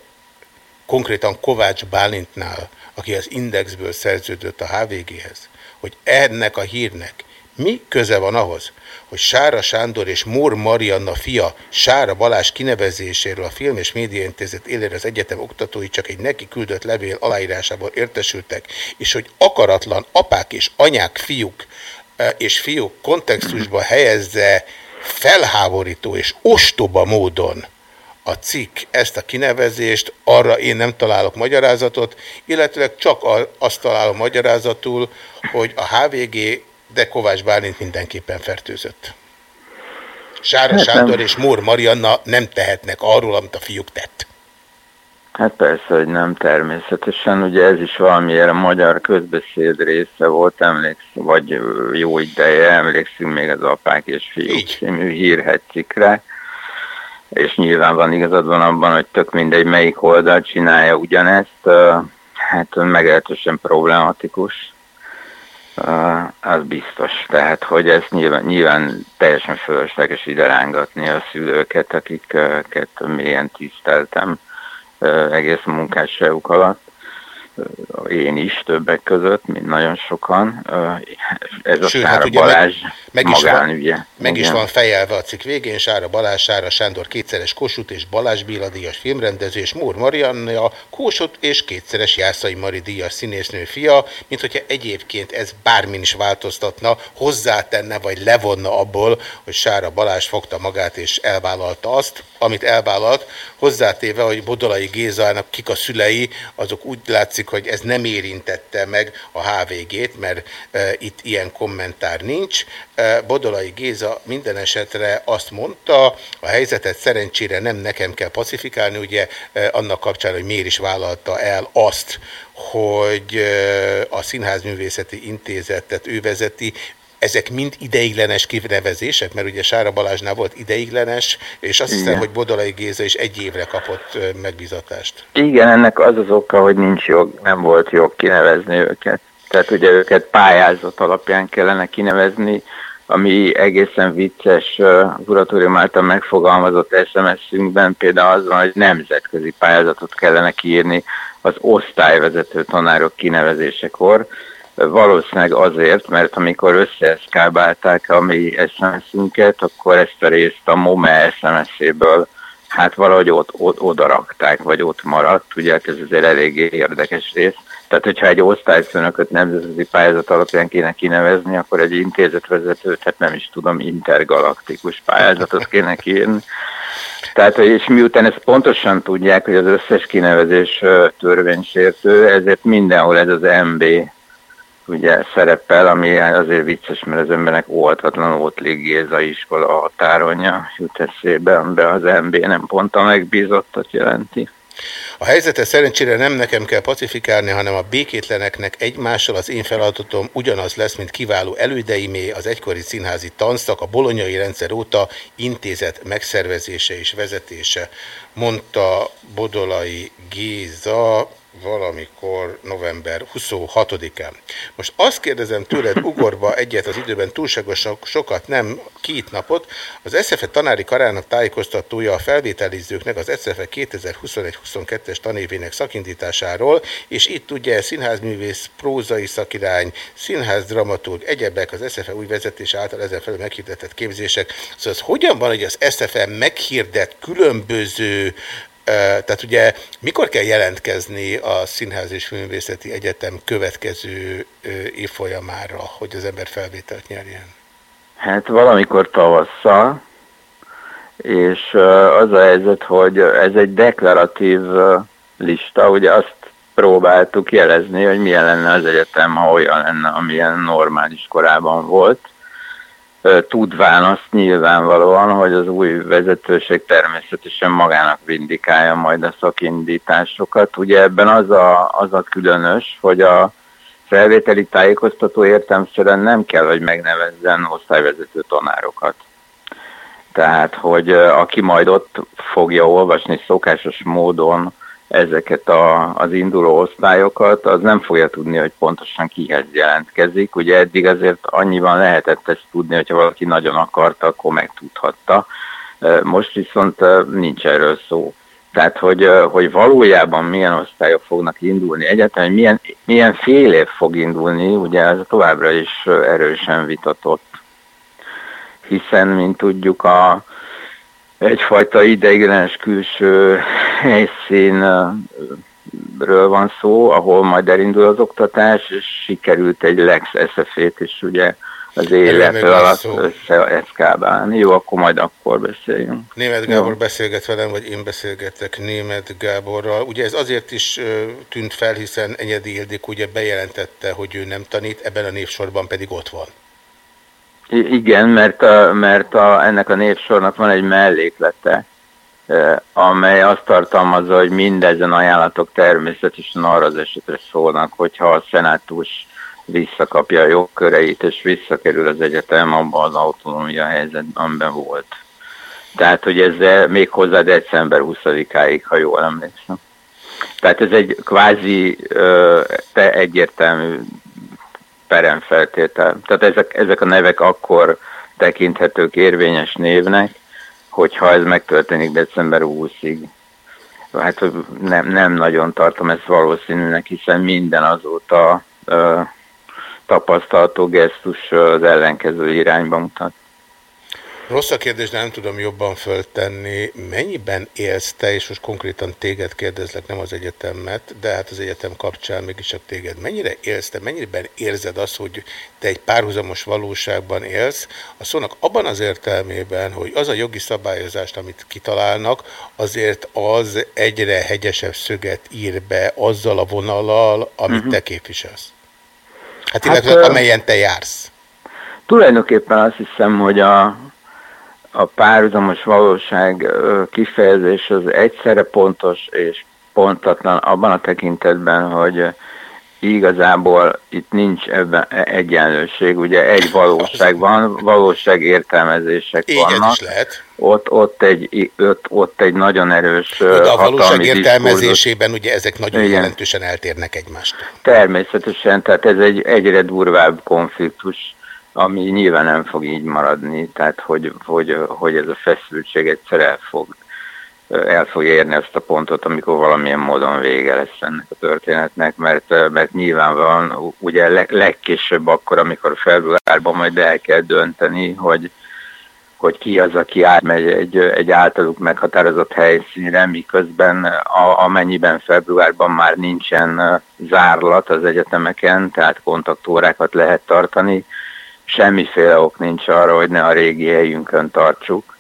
konkrétan Kovács Bálintnál, aki az Indexből szerződött a HVG-hez, hogy ennek a hírnek mi köze van ahhoz, hogy Sára Sándor és Mór Marianna fia Sára Balázs kinevezéséről a Film és Média Intézet élére az egyetem oktatói csak egy neki küldött levél aláírásából értesültek, és hogy akaratlan apák és anyák fiúk eh, és fiúk kontextusba helyezze felháborító és ostoba módon a cikk ezt a kinevezést, arra én nem találok magyarázatot, illetve csak azt találom magyarázatul, hogy a HVG, de Kovács Bálint mindenképpen fertőzött. Sára Hát nem. Sándor és Mór Marianna nem tehetnek arról, amit a fiúk tett. Hát persze, hogy nem természetesen, ugye ez is valamilyen a magyar közbeszéd része volt, emléksz, vagy jó ideje, emlékszünk még az apák és fiúk című hírhetcikre, és nyilván van igazad van abban, hogy tök mindegy melyik oldal csinálja ugyanezt, hát meglehetősen problematikus, az biztos. Tehát, hogy ezt nyilván, nyilván teljesen fölösleges ide rángatni a szülőket, akiket mélyen tiszteltem egész munkásságuk alatt. Én is többek között, mint nagyon sokan. Ez a Sőt, Sára hát ugye meg- Balázs meg is van-. Meg is Igen. van fejelve a cikk végén, Sára Balázs, Sára Sándor kétszeres Kossuth és Balázs Béla díjas filmrendező, és Mór Marianna Kossuth és kétszeres Jászai Mari díjas színésznő fia, mint hogyha egyébként ez bármin is változtatna, hozzátenne vagy levonna abból, hogy Sára Balázs fogta magát és elvállalta azt, amit elvállalt, hozzátéve, hogy Bodolai Gézának kik a szülei, azok úgy látszik, hogy ez nem érintette meg a HVG-t, mert e, itt ilyen kommentár nincs. E, Bodolai Géza minden esetre azt mondta, a helyzetet szerencsére nem nekem kell pacifikálni, ugye e, annak kapcsán, hogy miért is vállalta el azt, hogy e, a Színházművészeti Intézetet ő vezeti, ezek mind ideiglenes kinevezések, mert ugye Sára Balázsnál volt ideiglenes, és azt hiszem, Igen. hogy Bodolai Géza is egy évre kapott megbizatást. Igen, ennek az az oka, hogy nincs jog, nem volt jog kinevezni őket. Tehát ugye őket pályázat alapján kellene kinevezni, ami egészen vicces ö, az uratórium által megfogalmazott SMS-ünkben például az van, hogy nemzetközi pályázatot kellene kiírni az osztályvezető tanárok kinevezésekor. Valószínűleg azért, mert amikor összeeszkábálták a mi SMS-ünket, akkor ezt a részt a MOME SMS-éből hát valahogy ott, ott oda rakták, vagy ott maradt, ugye hát ez azért eléggé érdekes rész. Tehát, hogyha egy osztályfőnököt nemzetközi pályázat alapján kéne kinevezni, akkor egy intézetvezetőt, hát nem is tudom, intergalaktikus pályázatot kéne kiírni. Tehát, és miután ezt pontosan tudják, hogy az összes kinevezés törvénysértő, ezért mindenhol ez az MB ugye szerepel, ami azért vicces, mert az embernek óhatatlanul ott Géza iskola határonja jut eszébe, amiben az MB nem pont a megbízottat jelenti. A helyzetet szerencsére nem nekem kell pacifikálni, hanem a békétleneknek egymással az én feladatom ugyanaz lesz, mint kiváló elődeimé az egykori színházi tanszak, a bolonyai rendszer óta intézet megszervezése és vezetése, mondta Bodolai Géza valamikor november 26-án. Most azt kérdezem tőled, ugorva egyet az időben túlságosan sokat, nem két napot, az SZFE tanári karának tájékoztatója a felvételizőknek az SZFE 2021-22-es tanévének szakindításáról, és itt ugye színházművész, prózai szakirány, színházdramaturg, egyebek az SZFE új vezetés által ezen felül meghirdetett képzések. Szóval ez hogyan van, hogy az SZFE meghirdet különböző Tehát ugye mikor kell jelentkezni a Színház és Filmvészeti Egyetem következő évfolyamára, hogy az ember felvételt nyerjen? Hát valamikor tavasszal, és az a helyzet, hogy ez egy deklaratív lista, ugye azt próbáltuk jelezni, hogy milyen lenne az egyetem, ha olyan lenne, amilyen normális korában volt. Tudván azt nyilvánvalóan, hogy az új vezetőség természetesen magának vindikálja majd a szakindításokat. Ugye ebben az a, az a különös, hogy a felvételi tájékoztató értelmszerűen nem kell, hogy megnevezzen osztályvezető tanárokat. Tehát, hogy aki majd ott fogja olvasni szokásos módon ezeket a, az induló osztályokat, az nem fogja tudni, hogy pontosan kihez jelentkezik. Ugye eddig azért annyiban lehetett ezt tudni, hogyha valaki nagyon akarta, akkor megtudhatta. Most viszont nincs erről szó. Tehát, hogy, hogy valójában milyen osztályok fognak indulni, egyáltalán hogy milyen, milyen fél év fog indulni, ugye ez továbbra is erősen vitatott. Hiszen, mint tudjuk, a, egyfajta ideiglenes külső helyszínről van szó, ahol majd elindul az oktatás, és sikerült egy Lex SZF-ét is ugye az lesz alatt összeeszkábálni. Jó, akkor majd akkor beszéljünk. Német Jó. Gábor beszélget velem, vagy én beszélgetek Német Gáborral. Ugye ez azért is tűnt fel, hiszen Enyedi Ildik ugye bejelentette, hogy ő nem tanít, ebben a névsorban pedig ott van. Igen, mert, a, mert a, ennek a névsornak van egy melléklete, amely azt tartalmazza, hogy mindezen ajánlatok természetesen arra az esetre szólnak, hogyha a szenátus visszakapja a jogköreit, és visszakerül az egyetem abba az autonómia helyzetben, amiben volt. Tehát, hogy ez még hozzá december 20-áig, ha jól emlékszem. Tehát ez egy kvázi te egyértelmű peremfeltétel. Tehát ezek, ezek a nevek akkor tekinthetők érvényes névnek, hogyha ez megtörténik december 20-ig. Hát nem, nem nagyon tartom ezt valószínűnek, hiszen minden azóta ö, tapasztalható gesztus az ellenkező irányba mutat. Rossz a kérdés, de nem tudom jobban föltenni. Mennyiben élsz te, és most konkrétan téged kérdezlek, nem az egyetemet, de hát az egyetem kapcsán mégis csak téged. Mennyire élsz te, mennyiben érzed azt, hogy te egy párhuzamos valóságban élsz, a szónak abban az értelmében, hogy az a jogi szabályozást, amit kitalálnak, azért az egyre hegyesebb szöget ír be azzal a vonallal, amit Mhm. te képviselsz. Hát Hát, illetve ö, amelyen te jársz. Tulajdonképpen azt hiszem, hogy a, a párhuzamos valóság kifejezés az egyszerre pontos és pontatlan abban a tekintetben, hogy igazából itt nincs ebben egyenlőség. Ugye egy valóság van, valóság értelmezések ez vannak. is lehet. Ott, ott, egy, ott, ott egy nagyon erős De a valóság diskurzus. értelmezésében ugye ezek nagyon Igen. jelentősen eltérnek egymástól. Természetesen, tehát ez egy egyre durvább konfliktus, ami nyilván nem fog így maradni, tehát hogy, hogy, hogy ez a feszültség egyszer el fog, el fog érni azt a pontot, amikor valamilyen módon vége lesz ennek a történetnek, mert, mert nyilvánvalóan ugye leg, legkésőbb akkor, amikor februárban majd el kell dönteni, hogy, hogy ki az, aki átmegy egy, egy általuk meghatározott helyszínre, miközben a, amennyiben februárban már nincsen zárlat az egyetemeken, tehát kontaktórákat lehet tartani, semmiféle ok nincs arra, hogy ne a régi helyünkön tartsuk.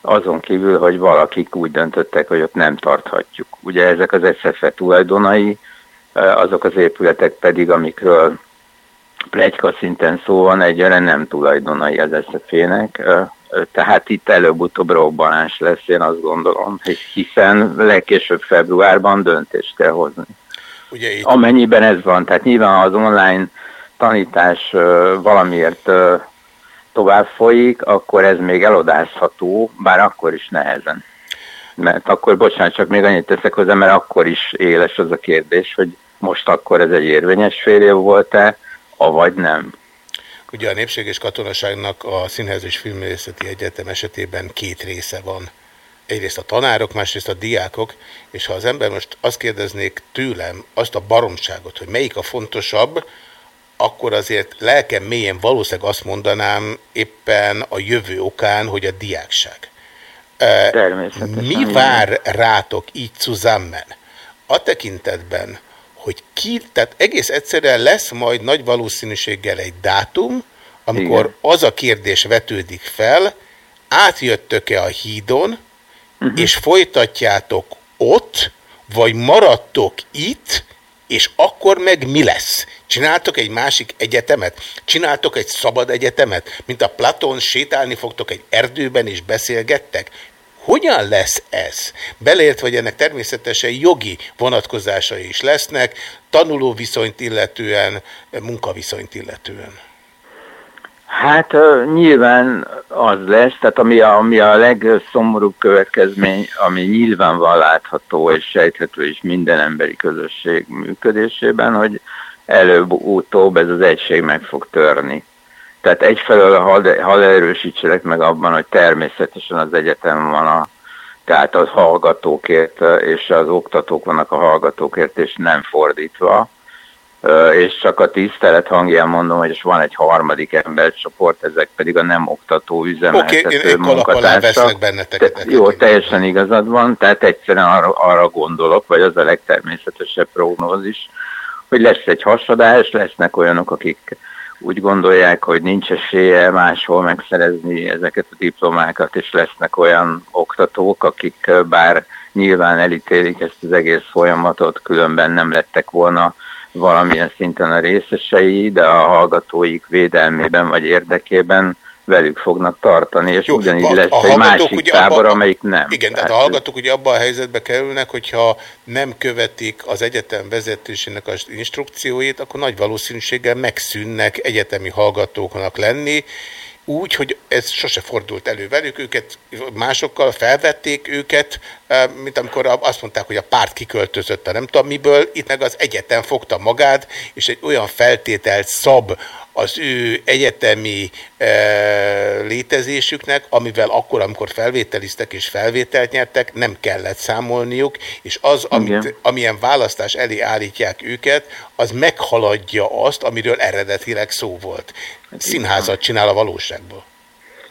Azon kívül, hogy valakik úgy döntöttek, hogy ott nem tarthatjuk. Ugye ezek az SZFE tulajdonai, ö, azok az épületek pedig, amikről plegyka szinten szó van, egyre nem tulajdonai az SZF-nek, tehát itt előbb-utóbb robbanás lesz, én azt gondolom, hiszen legkésőbb februárban döntést kell hozni. Ugye itt Amennyiben ez van, tehát nyilván az online tanítás valamiért tovább folyik, akkor ez még elodázható, bár akkor is nehezen. Mert akkor, bocsánat, csak még annyit teszek hozzá, mert akkor is éles az a kérdés, hogy most akkor ez egy érvényes fél év volt-e, avagy nem. Ugye a Népség és Katonaságnak a Színház és Filmművészeti Egyetem esetében két része van. Egyrészt a tanárok, másrészt a diákok, és ha az ember most azt kérdeznék tőlem, azt a baromságot, hogy melyik a fontosabb, akkor azért lelkem mélyen valószínűleg azt mondanám éppen a jövő okán, hogy a diákság. Természetesen. Mi vár rátok így zusammen? A tekintetben, hogy ki, tehát egész egyszerűen lesz majd nagy valószínűséggel egy dátum, amikor Igen. az a kérdés vetődik fel, átjöttök-e a hídon, Mhm. és folytatjátok ott, vagy maradtok itt, és akkor meg mi lesz? Csináltok egy másik egyetemet? Csináltok egy szabad egyetemet? Mint a Platon, sétálni fogtok egy erdőben és beszélgettek? Hogyan lesz ez? Beleért, hogy ennek természetesen jogi vonatkozásai is lesznek, tanuló viszonyt illetően, munkaviszonyt illetően. Hát nyilván az lesz, tehát ami a, ami a legszomorúbb következmény, ami nyilván látható és sejthető is minden emberi közösség működésében, hogy előbb-utóbb ez az egység meg fog törni. Tehát egyfelől hadd erősítselek meg abban, hogy természetesen az egyetem van a, tehát a hallgatókért, és az oktatók vannak a hallgatókért, és nem fordítva. És csak a tisztelet hangján mondom, hogy van egy harmadik embercsoport, ezek pedig a nem oktató üzemeltető alá munkatársak. benneteket. Te, jó, teljesen igazad van, tehát egyszerűen arra, arra gondolok, vagy az a legtermészetesebb prognózis, hogy lesz egy hasadás, lesznek olyanok, akik úgy gondolják, hogy nincs esélye máshol megszerezni ezeket a diplomákat, és lesznek olyan oktatók, akik bár nyilván elítélik ezt az egész folyamatot, különben nem lettek volna valamilyen szinten a részesei, de a hallgatóik védelmében vagy érdekében velük fognak tartani, és Jó, ugyanígy a- lesz a egy másik tábor, abba- amelyik nem. Igen, tehát a Hát, hallgatók ugye abban a helyzetbe kerülnek, hogyha nem követik az egyetem vezetésének az instrukcióit, akkor nagy valószínűséggel megszűnnek egyetemi hallgatóknak lenni, úgy, hogy ez sose fordult elő velük, őket másokkal felvették őket, mint amikor azt mondták, hogy a párt kiköltözött a nem tudom miből, itt meg az egyetem fogta magát, és egy olyan feltételt szab az ő egyetemi e, létezésüknek, amivel akkor, amikor felvételiztek és felvételt nyertek, nem kellett számolniuk, és az, amit, Igen. amilyen választás elé állítják őket, az meghaladja azt, amiről eredetileg szó volt. Színházat csinál a valóságból.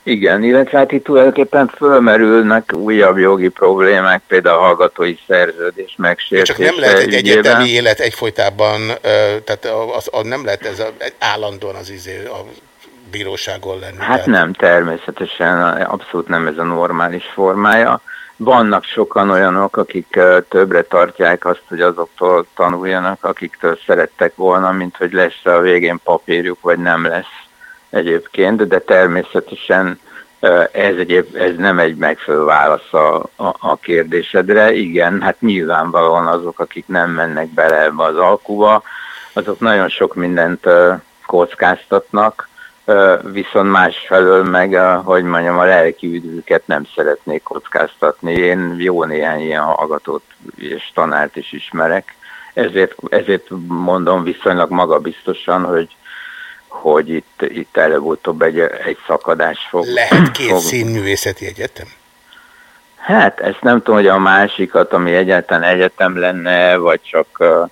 Igen, illetve hát itt tulajdonképpen fölmerülnek újabb jogi problémák, például a hallgatói szerződés megsértése Csak nem lehet egy ügyében. egyetemi élet egyfolytában, tehát az, az nem lehet ez a, állandóan az izé, a bíróságon lenni. Hát nem, természetesen abszolút nem ez a normális formája. Vannak sokan olyanok, akik többre tartják azt, hogy azoktól tanuljanak, akiktől szerettek volna, mint hogy lesz a végén papírjuk, vagy nem lesz egyébként, de természetesen ez, egyéb, ez nem egy megfelelő válasz a, a, a kérdésedre. Igen, hát nyilvánvalóan azok, akik nem mennek bele ebbe az alkuba, azok nagyon sok mindent kockáztatnak, viszont másfelől meg, ö, hogy mondjam, a lelki üdvüket nem szeretnék kockáztatni. Én jó néhány ilyen hallgatót és tanárt is ismerek, ezért, ezért mondom viszonylag magabiztosan, hogy, hogy itt, itt előbb-utóbb egy, egy szakadás fog. Lehet két fog- színművészeti egyetem? Hát ezt nem tudom, hogy a másikat, ami egyáltalán egyetem lenne, vagy csak, ö,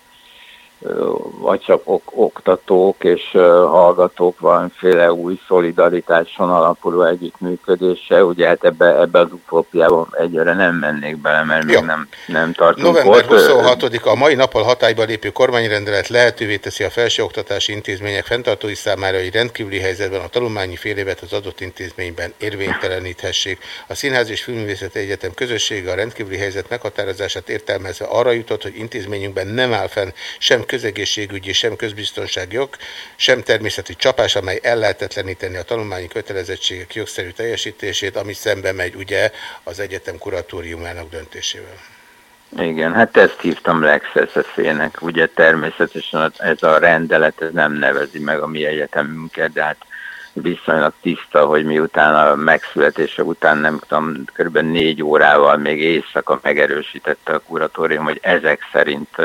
vagy csak ok- oktatók és hallgatók valamiféle új szolidaritáson alapuló együttműködése. Ugye hát ebbe, ebbe az utópiában egyre nem mennék bele, mert még nem, nem tartunk November ott. Ö, 26-a a mai nappal hatályba lépő kormányrendelet lehetővé teszi a felsőoktatási intézmények fenntartói számára, hogy rendkívüli helyzetben a tanulmányi fél évet az adott intézményben érvényteleníthessék. A Színház és Filmművészeti Egyetem közössége a rendkívüli helyzet meghatározását értelmezve arra jutott, hogy intézményünkben nem áll fenn sem közegészségügyi, sem közbiztonsági jog, sem természeti csapás, amely ellehetetleníteni a tanulmányi kötelezettségek jogszerű teljesítését, ami szembe megy ugye az egyetem kuratóriumának döntésével. Igen, hát ezt hívtam legszeszeszének. Ugye természetesen ez a rendelet ez nem nevezi meg a mi egyetemünket, de hát viszonylag tiszta, hogy miután a megszületése után nem tudom, kb. négy órával még éjszaka megerősítette a kuratórium, hogy ezek szerint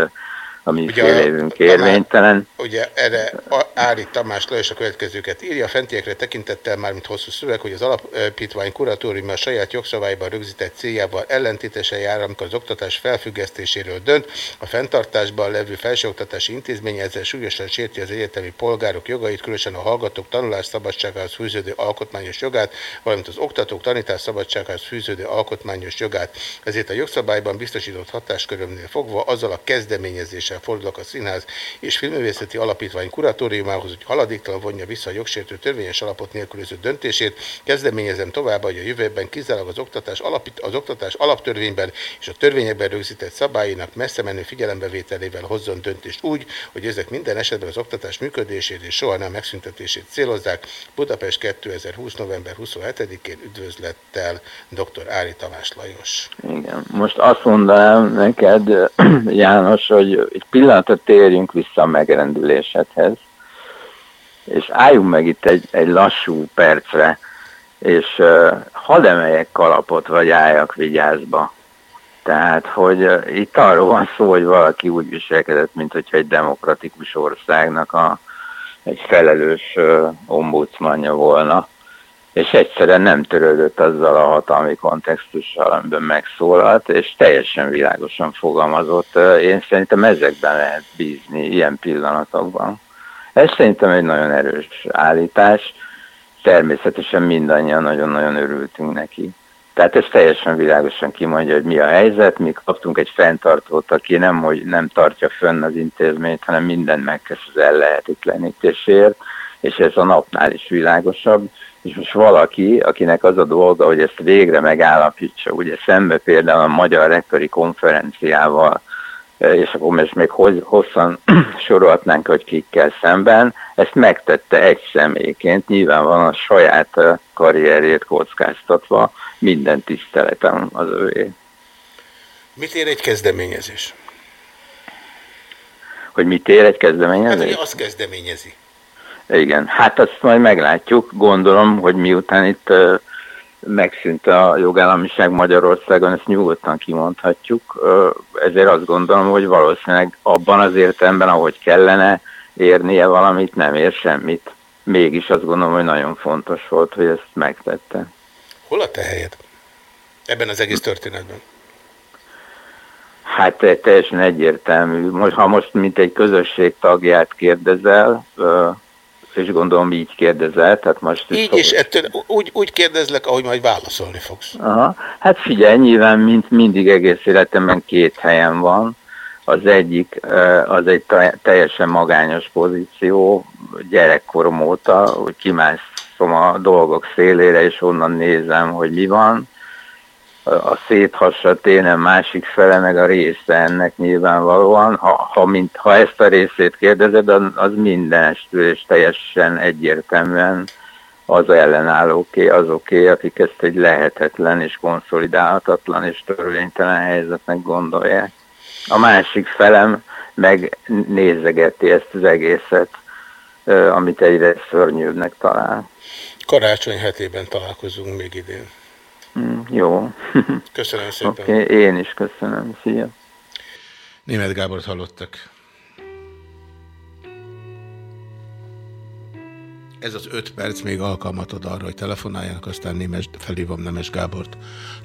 a mi Ugye fél a- évünk érvénytelen. Ugye erre Ári Tamás Lajos a következőket írja, a fentiekre tekintettel már, mint hosszú szöveg, hogy az alapítvány kuratóriuma a saját jogszabályban rögzített céljával ellentétesen jár, amikor az oktatás felfüggesztéséről dönt, a fenntartásban levő felsőoktatási intézmény ezzel súlyosan sérti az egyetemi polgárok jogait, különösen a hallgatók tanulás szabadságához fűződő alkotmányos jogát, valamint az oktatók tanítás szabadságához fűződő alkotmányos jogát. Ezért a jogszabályban biztosított hatáskörömnél fogva azzal a kezdeményezéssel fordulok a Színház és Filmművészeti Alapítvány kuratóriumához, hogy haladéktalan vonja vissza a jogsértő törvényes alapot nélkülöző döntését. Kezdeményezem tovább, hogy a jövőben kizárólag az oktatás, alapít, az oktatás alaptörvényben és a törvényekben rögzített szabályainak messze menő figyelembevételével hozzon döntést úgy, hogy ezek minden esetben az oktatás működését és soha nem megszüntetését célozzák. Budapest 2020. november 27-én üdvözlettel dr. Ári Tamás Lajos. Igen. Most azt mondanám neked, János, hogy egy pillanatot térjünk vissza a megrendülésedhez, és álljunk meg itt egy, egy lassú percre, és uh, hadd emeljek kalapot, vagy álljak vigyázba. Tehát, hogy uh, itt arról van szó, hogy valaki úgy viselkedett, mint hogyha egy demokratikus országnak a, egy felelős uh, ombudsmanja volna, és egyszerűen nem törődött azzal a hatalmi kontextussal, amiben megszólalt, és teljesen világosan fogalmazott. Én szerintem ezekben lehet bízni, ilyen pillanatokban. Ez szerintem egy nagyon erős állítás. Természetesen mindannyian nagyon-nagyon örültünk neki. Tehát ez teljesen világosan kimondja, hogy mi a helyzet. Mi kaptunk egy fenntartót, aki nem, hogy nem tartja fönn az intézményt, hanem minden megkezd az ellehetetlenítésért, és ez a napnál is világosabb, és most valaki, akinek az a dolga, hogy ezt végre megállapítsa, ugye szembe például a Magyar Rektori Konferenciával, és akkor most még hosszan sorolhatnánk, hogy kikkel szemben, ezt megtette egy személyként, nyilvánvalóan a saját karrierjét kockáztatva, minden tiszteletem az ővé. Mit ér egy kezdeményezés? Hogy mit ér egy kezdeményezés? Hát, hogy azt kezdeményezi. Igen, hát azt majd meglátjuk. Gondolom, hogy miután itt megszűnt a jogállamiság Magyarországon, ezt nyugodtan kimondhatjuk. Ezért azt gondolom, hogy valószínűleg abban az értelemben, ahogy kellene érnie valamit, nem ér semmit. Mégis azt gondolom, hogy nagyon fontos volt, hogy ezt megtette. Hol a te helyed? Ebben az egész történetben? Hát teljesen egyértelmű. Most, ha most mint egy közösség tagját kérdezel, és gondolom így kérdezel, tehát most... Így, és ettől úgy, úgy kérdezlek, ahogy majd válaszolni fogsz. Aha. Hát figyelj, nyilván mint mindig egész életemben két helyen van. Az egyik az egy teljesen magányos pozíció, gyerekkorom óta, hogy kimászom a dolgok szélére, és onnan nézem, hogy mi van a széthasra tényleg másik fele, meg a része ennek nyilvánvalóan. Ha, ha, mint, ha ezt a részét kérdezed, az mindenestől és teljesen egyértelműen az ellenállóké, azoké, akik ezt egy lehetetlen és konszolidálhatatlan és törvénytelen helyzetnek gondolják. A másik felem meg nézegeti ezt az egészet, amit egyre szörnyűbbnek talál. Karácsony hetében találkozunk még idén. Mm, jó. Köszönöm szépen. Oké, okay, én is köszönöm. Szia. Német Gábort hallottak. Ez az öt perc még alkalmat ad arra, hogy telefonáljanak, aztán Némes, felhívom Nemes Gábort.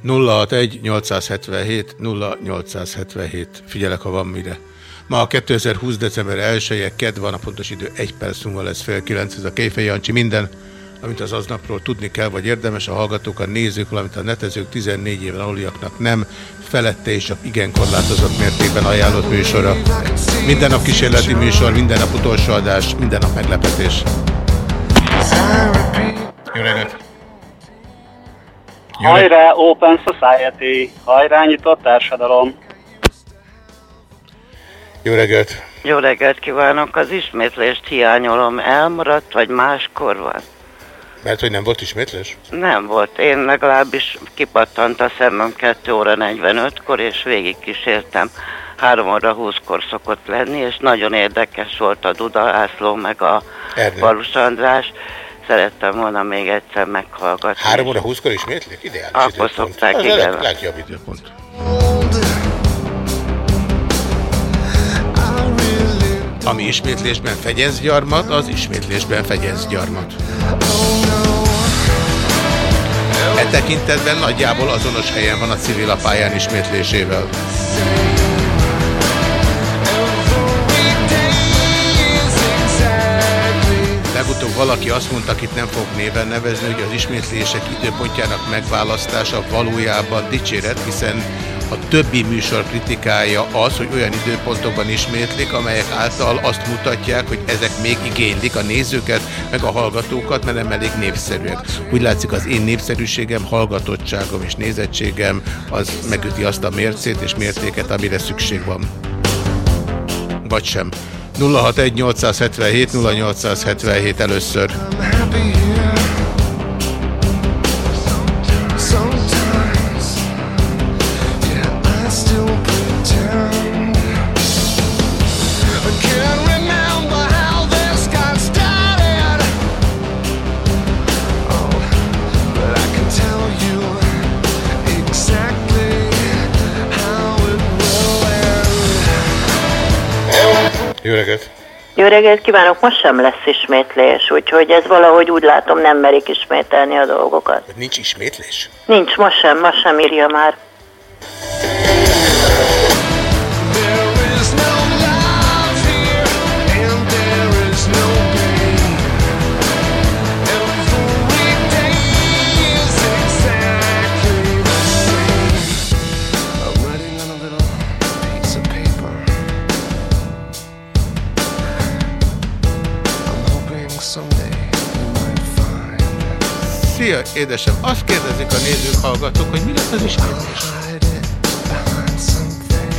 061 877 0877. Figyelek, ha van mire. Ma a 2020. december 1-e, kedv van, a pontos idő 1 perc múlva lesz fél 9, ez a Kéfej Jancsi minden amit az aznapról tudni kell, vagy érdemes a hallgatók, a nézők, valamint a netezők 14 éven aluliaknak nem, felette és csak igen korlátozott mértékben ajánlott műsora. Minden nap kísérleti műsor, minden nap utolsó adás, minden nap meglepetés. Jó reggelt! Jó Hajrá, Open Society! Hajrá, nyitott társadalom! Jó reggelt! Jó reggelt kívánok! Az ismétlést hiányolom. Elmaradt, vagy máskor van? Mert hogy nem volt ismétlés? Nem volt. Én legalábbis kipattant a szemem 2 óra 45-kor, és végig kísértem. 3 óra 20-kor szokott lenni, és nagyon érdekes volt a Duda László, meg a Valus András. Szerettem volna még egyszer meghallgatni. 3 óra 20-kor ismétlik? Ideális Akkor időpont. szokták, igen. a legjobb időpont. Ami ismétlésben fegyez gyarmat, az ismétlésben fegyez gyarmat. E tekintetben nagyjából azonos helyen van a civil a pályán ismétlésével. Legutóbb valaki azt mondta, akit nem fog néven nevezni, hogy az ismétlések időpontjának megválasztása valójában dicséret, hiszen a többi műsor kritikája az, hogy olyan időpontokban ismétlik, amelyek által azt mutatják, hogy ezek még igénylik a nézőket, meg a hallgatókat, mert nem elég népszerűek. Úgy látszik az én népszerűségem, hallgatottságom és nézettségem az megüti azt a mércét és mértéket, amire szükség van. Vagy sem. 061 877 0877 először. Reggelt! Jó reggelt kívánok! Most sem lesz ismétlés, úgyhogy ez valahogy úgy látom nem merik ismételni a dolgokat. Nincs ismétlés? Nincs, most sem, most sem írja már. Szia, édesem! Azt kérdezik a nézők, hallgatók, hogy mi lett az ismétlés?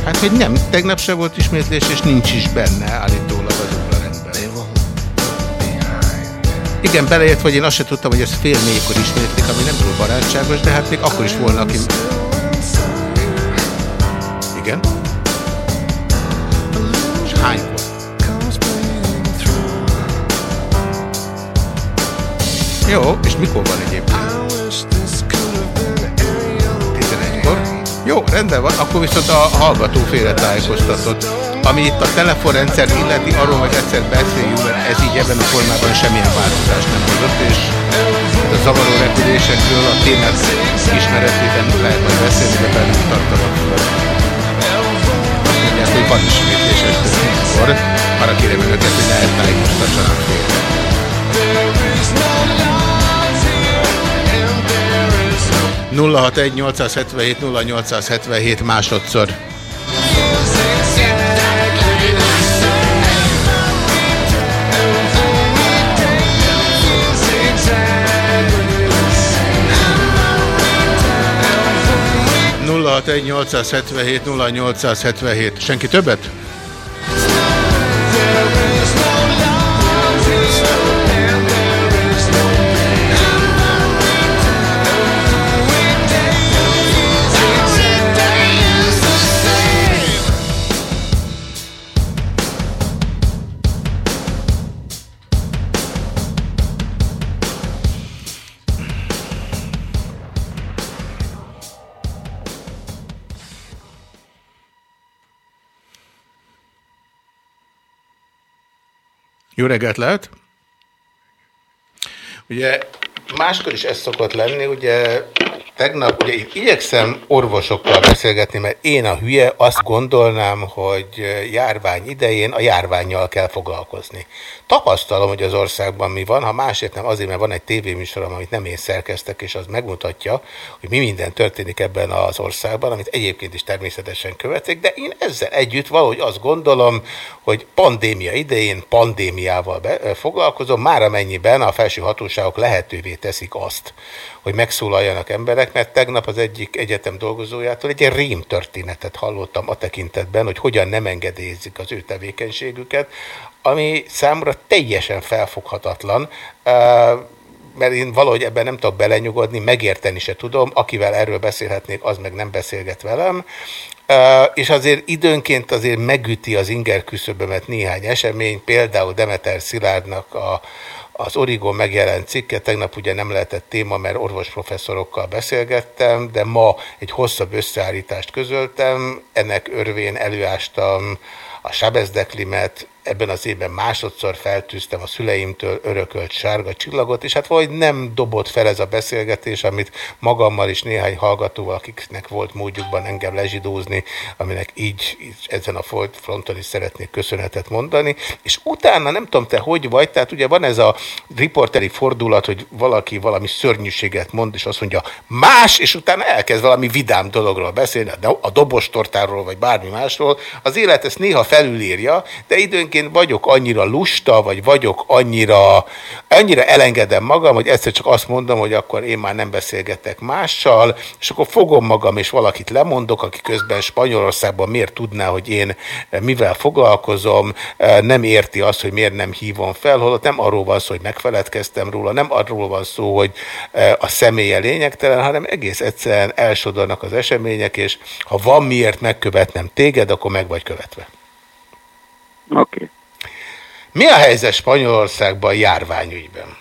Hát, hogy nem, tegnap se volt ismétlés, és nincs is benne állítólag az rendben. Igen, beleért, hogy én azt se tudtam, hogy ez fél négykor ismétlik, ami nem túl barátságos, de hát még akkor is volna, aki... Igen? És hánykor? Jó, és mikor van egyébként? 11-kor? Jó, rendben van, akkor viszont a hallgató félre tájékoztatott. Ami itt a telefonrendszer illeti, arról majd egyszer beszéljünk, mert ez így ebben a formában semmilyen változást nem hozott, és a zavaró repülésekről a témát ismeretében lehet majd beszélni, de bennünk tartanak Azt mondják, hogy van ismétlés este 10-kor, arra kérem önöket, hogy ne tájékoztassanak félre. 061 877 0877 másodszor. nulla 877 0877. Senki többet? 'Jó reggelt lehet! Ugye máskor is ez szokott lenni, ugye tegnap ugye igyekszem orvosokkal beszélgetni, mert én a hülye azt gondolnám, hogy járvány idején a járványjal kell foglalkozni. Tapasztalom, hogy az országban mi van, ha másért nem azért, mert van egy tévéműsorom, amit nem én szerkeztek, és az megmutatja, hogy mi minden történik ebben az országban, amit egyébként is természetesen követik, de én ezzel együtt valahogy azt gondolom, hogy pandémia idején pandémiával be, foglalkozom, már amennyiben a felső hatóságok lehetővé teszik azt, hogy megszólaljanak emberek, mert tegnap az egyik egyetem dolgozójától egy rém történetet hallottam a tekintetben, hogy hogyan nem engedélyezik az ő tevékenységüket, ami számra teljesen felfoghatatlan, mert én valahogy ebben nem tudok belenyugodni, megérteni se tudom, akivel erről beszélhetnék, az meg nem beszélget velem, és azért időnként azért megüti az inger küszöbömet néhány esemény, például Demeter Szilárdnak a, az Origo megjelent cikke, tegnap ugye nem lehetett téma, mert orvosprofesszorokkal beszélgettem, de ma egy hosszabb összeállítást közöltem, ennek örvén előástam a Sabezdeklimet, ebben az évben másodszor feltűztem a szüleimtől örökölt sárga csillagot, és hát vagy nem dobott fel ez a beszélgetés, amit magammal is néhány hallgatóval, akiknek volt módjukban engem lezsidózni, aminek így, így ezen a fronton is szeretnék köszönetet mondani, és utána nem tudom te hogy vagy, tehát ugye van ez a riporteri fordulat, hogy valaki valami szörnyűséget mond, és azt mondja más, és utána elkezd valami vidám dologról beszélni, a dobostortáról, vagy bármi másról. Az élet ezt néha felülírja, de időnként egyébként vagyok annyira lusta, vagy vagyok annyira, annyira elengedem magam, hogy egyszer csak azt mondom, hogy akkor én már nem beszélgetek mással, és akkor fogom magam, és valakit lemondok, aki közben Spanyolországban miért tudná, hogy én mivel foglalkozom, nem érti azt, hogy miért nem hívom fel, holott nem arról van szó, hogy megfeledkeztem róla, nem arról van szó, hogy a személye lényegtelen, hanem egész egyszerűen elsodornak az események, és ha van miért megkövetnem téged, akkor meg vagy követve. Oké. Okay. Mi a helyzet Spanyolországban járványügyben?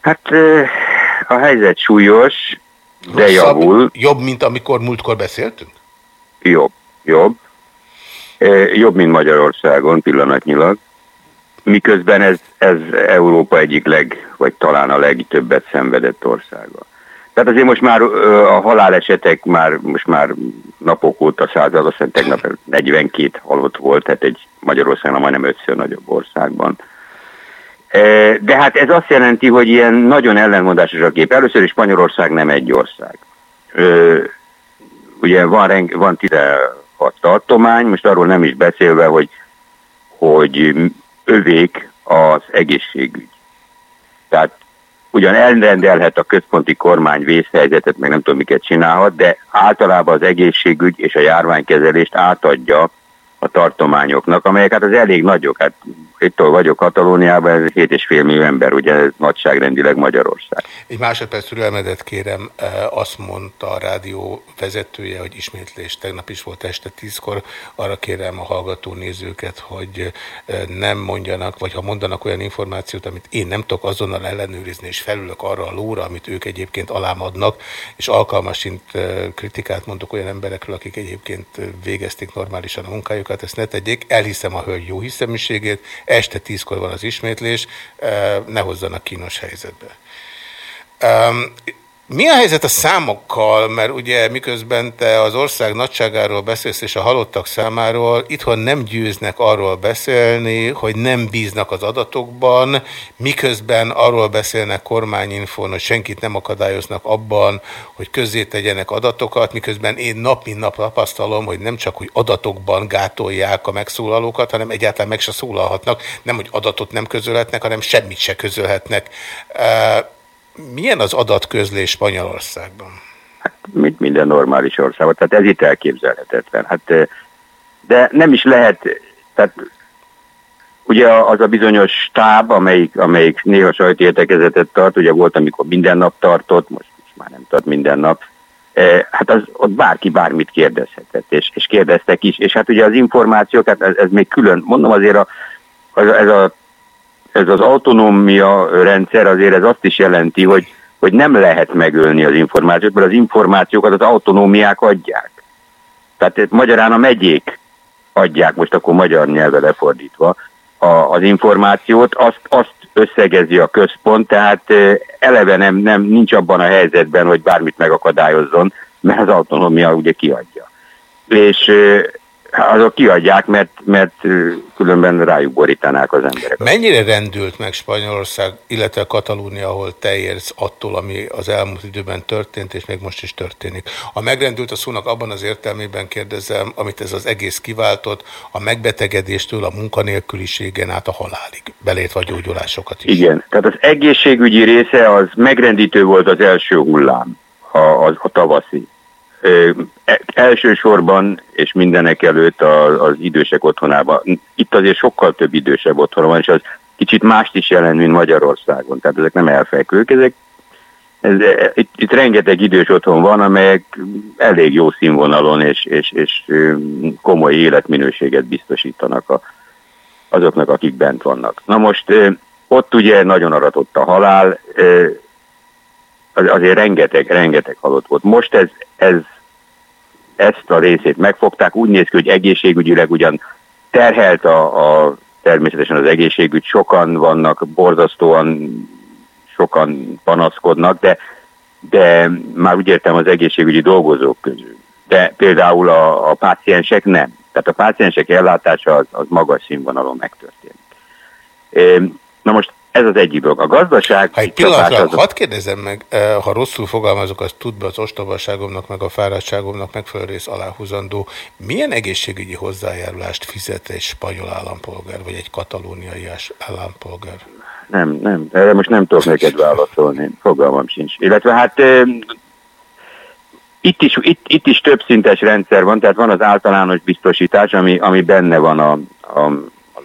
Hát a helyzet súlyos, de Rosszabb, javul. Jobb, mint amikor múltkor beszéltünk? Jobb, jobb. Jobb, mint Magyarországon pillanatnyilag. Miközben ez, ez Európa egyik leg, vagy talán a legtöbbet szenvedett országa. Tehát azért most már a halálesetek már most már napok óta százal, aztán tegnap 42 halott volt, tehát egy Magyarországon majdnem ötször nagyobb országban. De hát ez azt jelenti, hogy ilyen nagyon ellenmondásos a kép. Először is Spanyolország nem egy ország. Ugye van, van 16 tartomány, most arról nem is beszélve, hogy, hogy övék az egészségügy. Tehát ugyan elrendelhet a központi kormány vészhelyzetet, meg nem tudom miket csinálhat, de általában az egészségügy és a járványkezelést átadja a tartományoknak, amelyek hát az elég nagyok. Hát ittől vagyok Katalóniában, ez 7,5 millió ember, ugye ez nagyságrendileg Magyarország. Egy másodperc türelmedet kérem, eh, azt mondta a rádió vezetője, hogy ismétlés tegnap is volt este tízkor, arra kérem a hallgató nézőket, hogy eh, nem mondjanak, vagy ha mondanak olyan információt, amit én nem tudok azonnal ellenőrizni, és felülök arra a lóra, amit ők egyébként alámadnak, és alkalmasint eh, kritikát mondok olyan emberekről, akik egyébként végezték normálisan a munkájukat, ezt ne tegyék, elhiszem a hölgy jó hiszeműségét, este tízkor van az ismétlés, eh, ne hozzanak kínos helyzetbe. Mi a helyzet a számokkal, mert ugye miközben te az ország nagyságáról beszélsz és a halottak számáról, itthon nem győznek arról beszélni, hogy nem bíznak az adatokban, miközben arról beszélnek kormányinfón, hogy senkit nem akadályoznak abban, hogy közzé tegyenek adatokat, miközben én nap mint nap tapasztalom, hogy nem csak, hogy adatokban gátolják a megszólalókat, hanem egyáltalán meg se szólalhatnak, nem, hogy adatot nem közölhetnek, hanem semmit se közölhetnek. Milyen az adatközlés Spanyolországban? Hát, mint minden normális országban, tehát ez itt elképzelhetetlen. Hát, de nem is lehet, tehát ugye az a bizonyos stáb, amelyik, amelyik néha sajtértekezetet tart, ugye volt, amikor minden nap tartott, most, most már nem tart minden nap, hát az, ott bárki bármit kérdezhetett, és, és kérdeztek is, és hát ugye az információk, hát ez, ez még külön, mondom azért a, az, ez a ez az autonómia rendszer azért ez azt is jelenti, hogy, hogy nem lehet megölni az információt, mert az információkat az autonómiák adják. Tehát magyarán a megyék adják, most akkor magyar nyelve lefordítva, a, az információt, azt, azt összegezi a központ, tehát eleve nem, nem, nincs abban a helyzetben, hogy bármit megakadályozzon, mert az autonómia ugye kiadja. És azok kiadják, mert, mert különben rájuk borítanák az emberek. Mennyire rendült meg Spanyolország, illetve Katalónia, ahol te érsz attól, ami az elmúlt időben történt, és még most is történik? A megrendült a szónak abban az értelmében kérdezem, amit ez az egész kiváltott, a megbetegedéstől a munkanélküliségen át a halálig, belét vagy gyógyulásokat is. Igen, tehát az egészségügyi része az megrendítő volt az első hullám, a, a, a tavaszi elsősorban és mindenek előtt az idősek otthonában. Itt azért sokkal több idősebb otthon van, és az kicsit mást is jelent, mint Magyarországon. Tehát ezek nem elfekvők, ezek ez, e, itt, itt rengeteg idős otthon van, amelyek elég jó színvonalon és, és, és komoly életminőséget biztosítanak a, azoknak, akik bent vannak. Na most ott ugye nagyon aratott a halál, azért rengeteg, rengeteg halott volt. Most ez, ez, ezt a részét megfogták, úgy néz ki, hogy egészségügyileg ugyan terhelt a, a természetesen az egészségügy, sokan vannak, borzasztóan sokan panaszkodnak, de, de már úgy értem az egészségügyi dolgozók közül. De például a, a páciensek nem. Tehát a páciensek ellátása az, az magas színvonalon megtörténik. Na most ez az egyik dolog. A gazdaság... Ha egy pillanatra, az... hadd kérdezem meg, eh, ha rosszul fogalmazok, azt tud be az ostobaságomnak, meg a fáradtságomnak megfelelő rész aláhúzandó. Milyen egészségügyi hozzájárulást fizet egy spanyol állampolgár, vagy egy katalóniai állampolgár? Nem, nem, erre most nem tudok neked válaszolni, fogalmam sincs. Illetve hát itt is, itt, itt is több szintes rendszer van, tehát van az általános biztosítás, ami, ami benne van a, a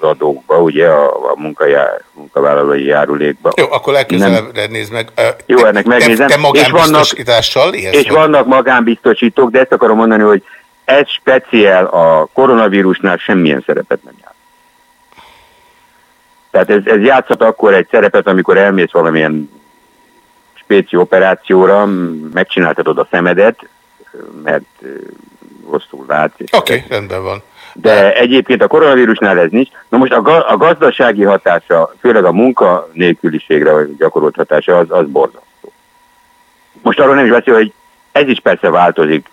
adókba, ugye a, a munkajá, munkavállalói járulékba. Jó, akkor legközelebb nézd meg. Jó, ennek megnézem. Te, te magánbiztosítással és, és vannak magánbiztosítók, de ezt akarom mondani, hogy ez speciál a koronavírusnál semmilyen szerepet nem jár. Tehát ez, ez játszhat akkor egy szerepet, amikor elmész valamilyen spéci operációra, megcsináltatod a szemedet, mert rosszul látsz. Oké, okay, rendben van. De egyébként a koronavírusnál ez nincs. Na most a, a gazdasági hatása, főleg a munkanélküliségre gyakorolt hatása, az, az borzasztó. Most arról nem is beszél, hogy ez is persze változik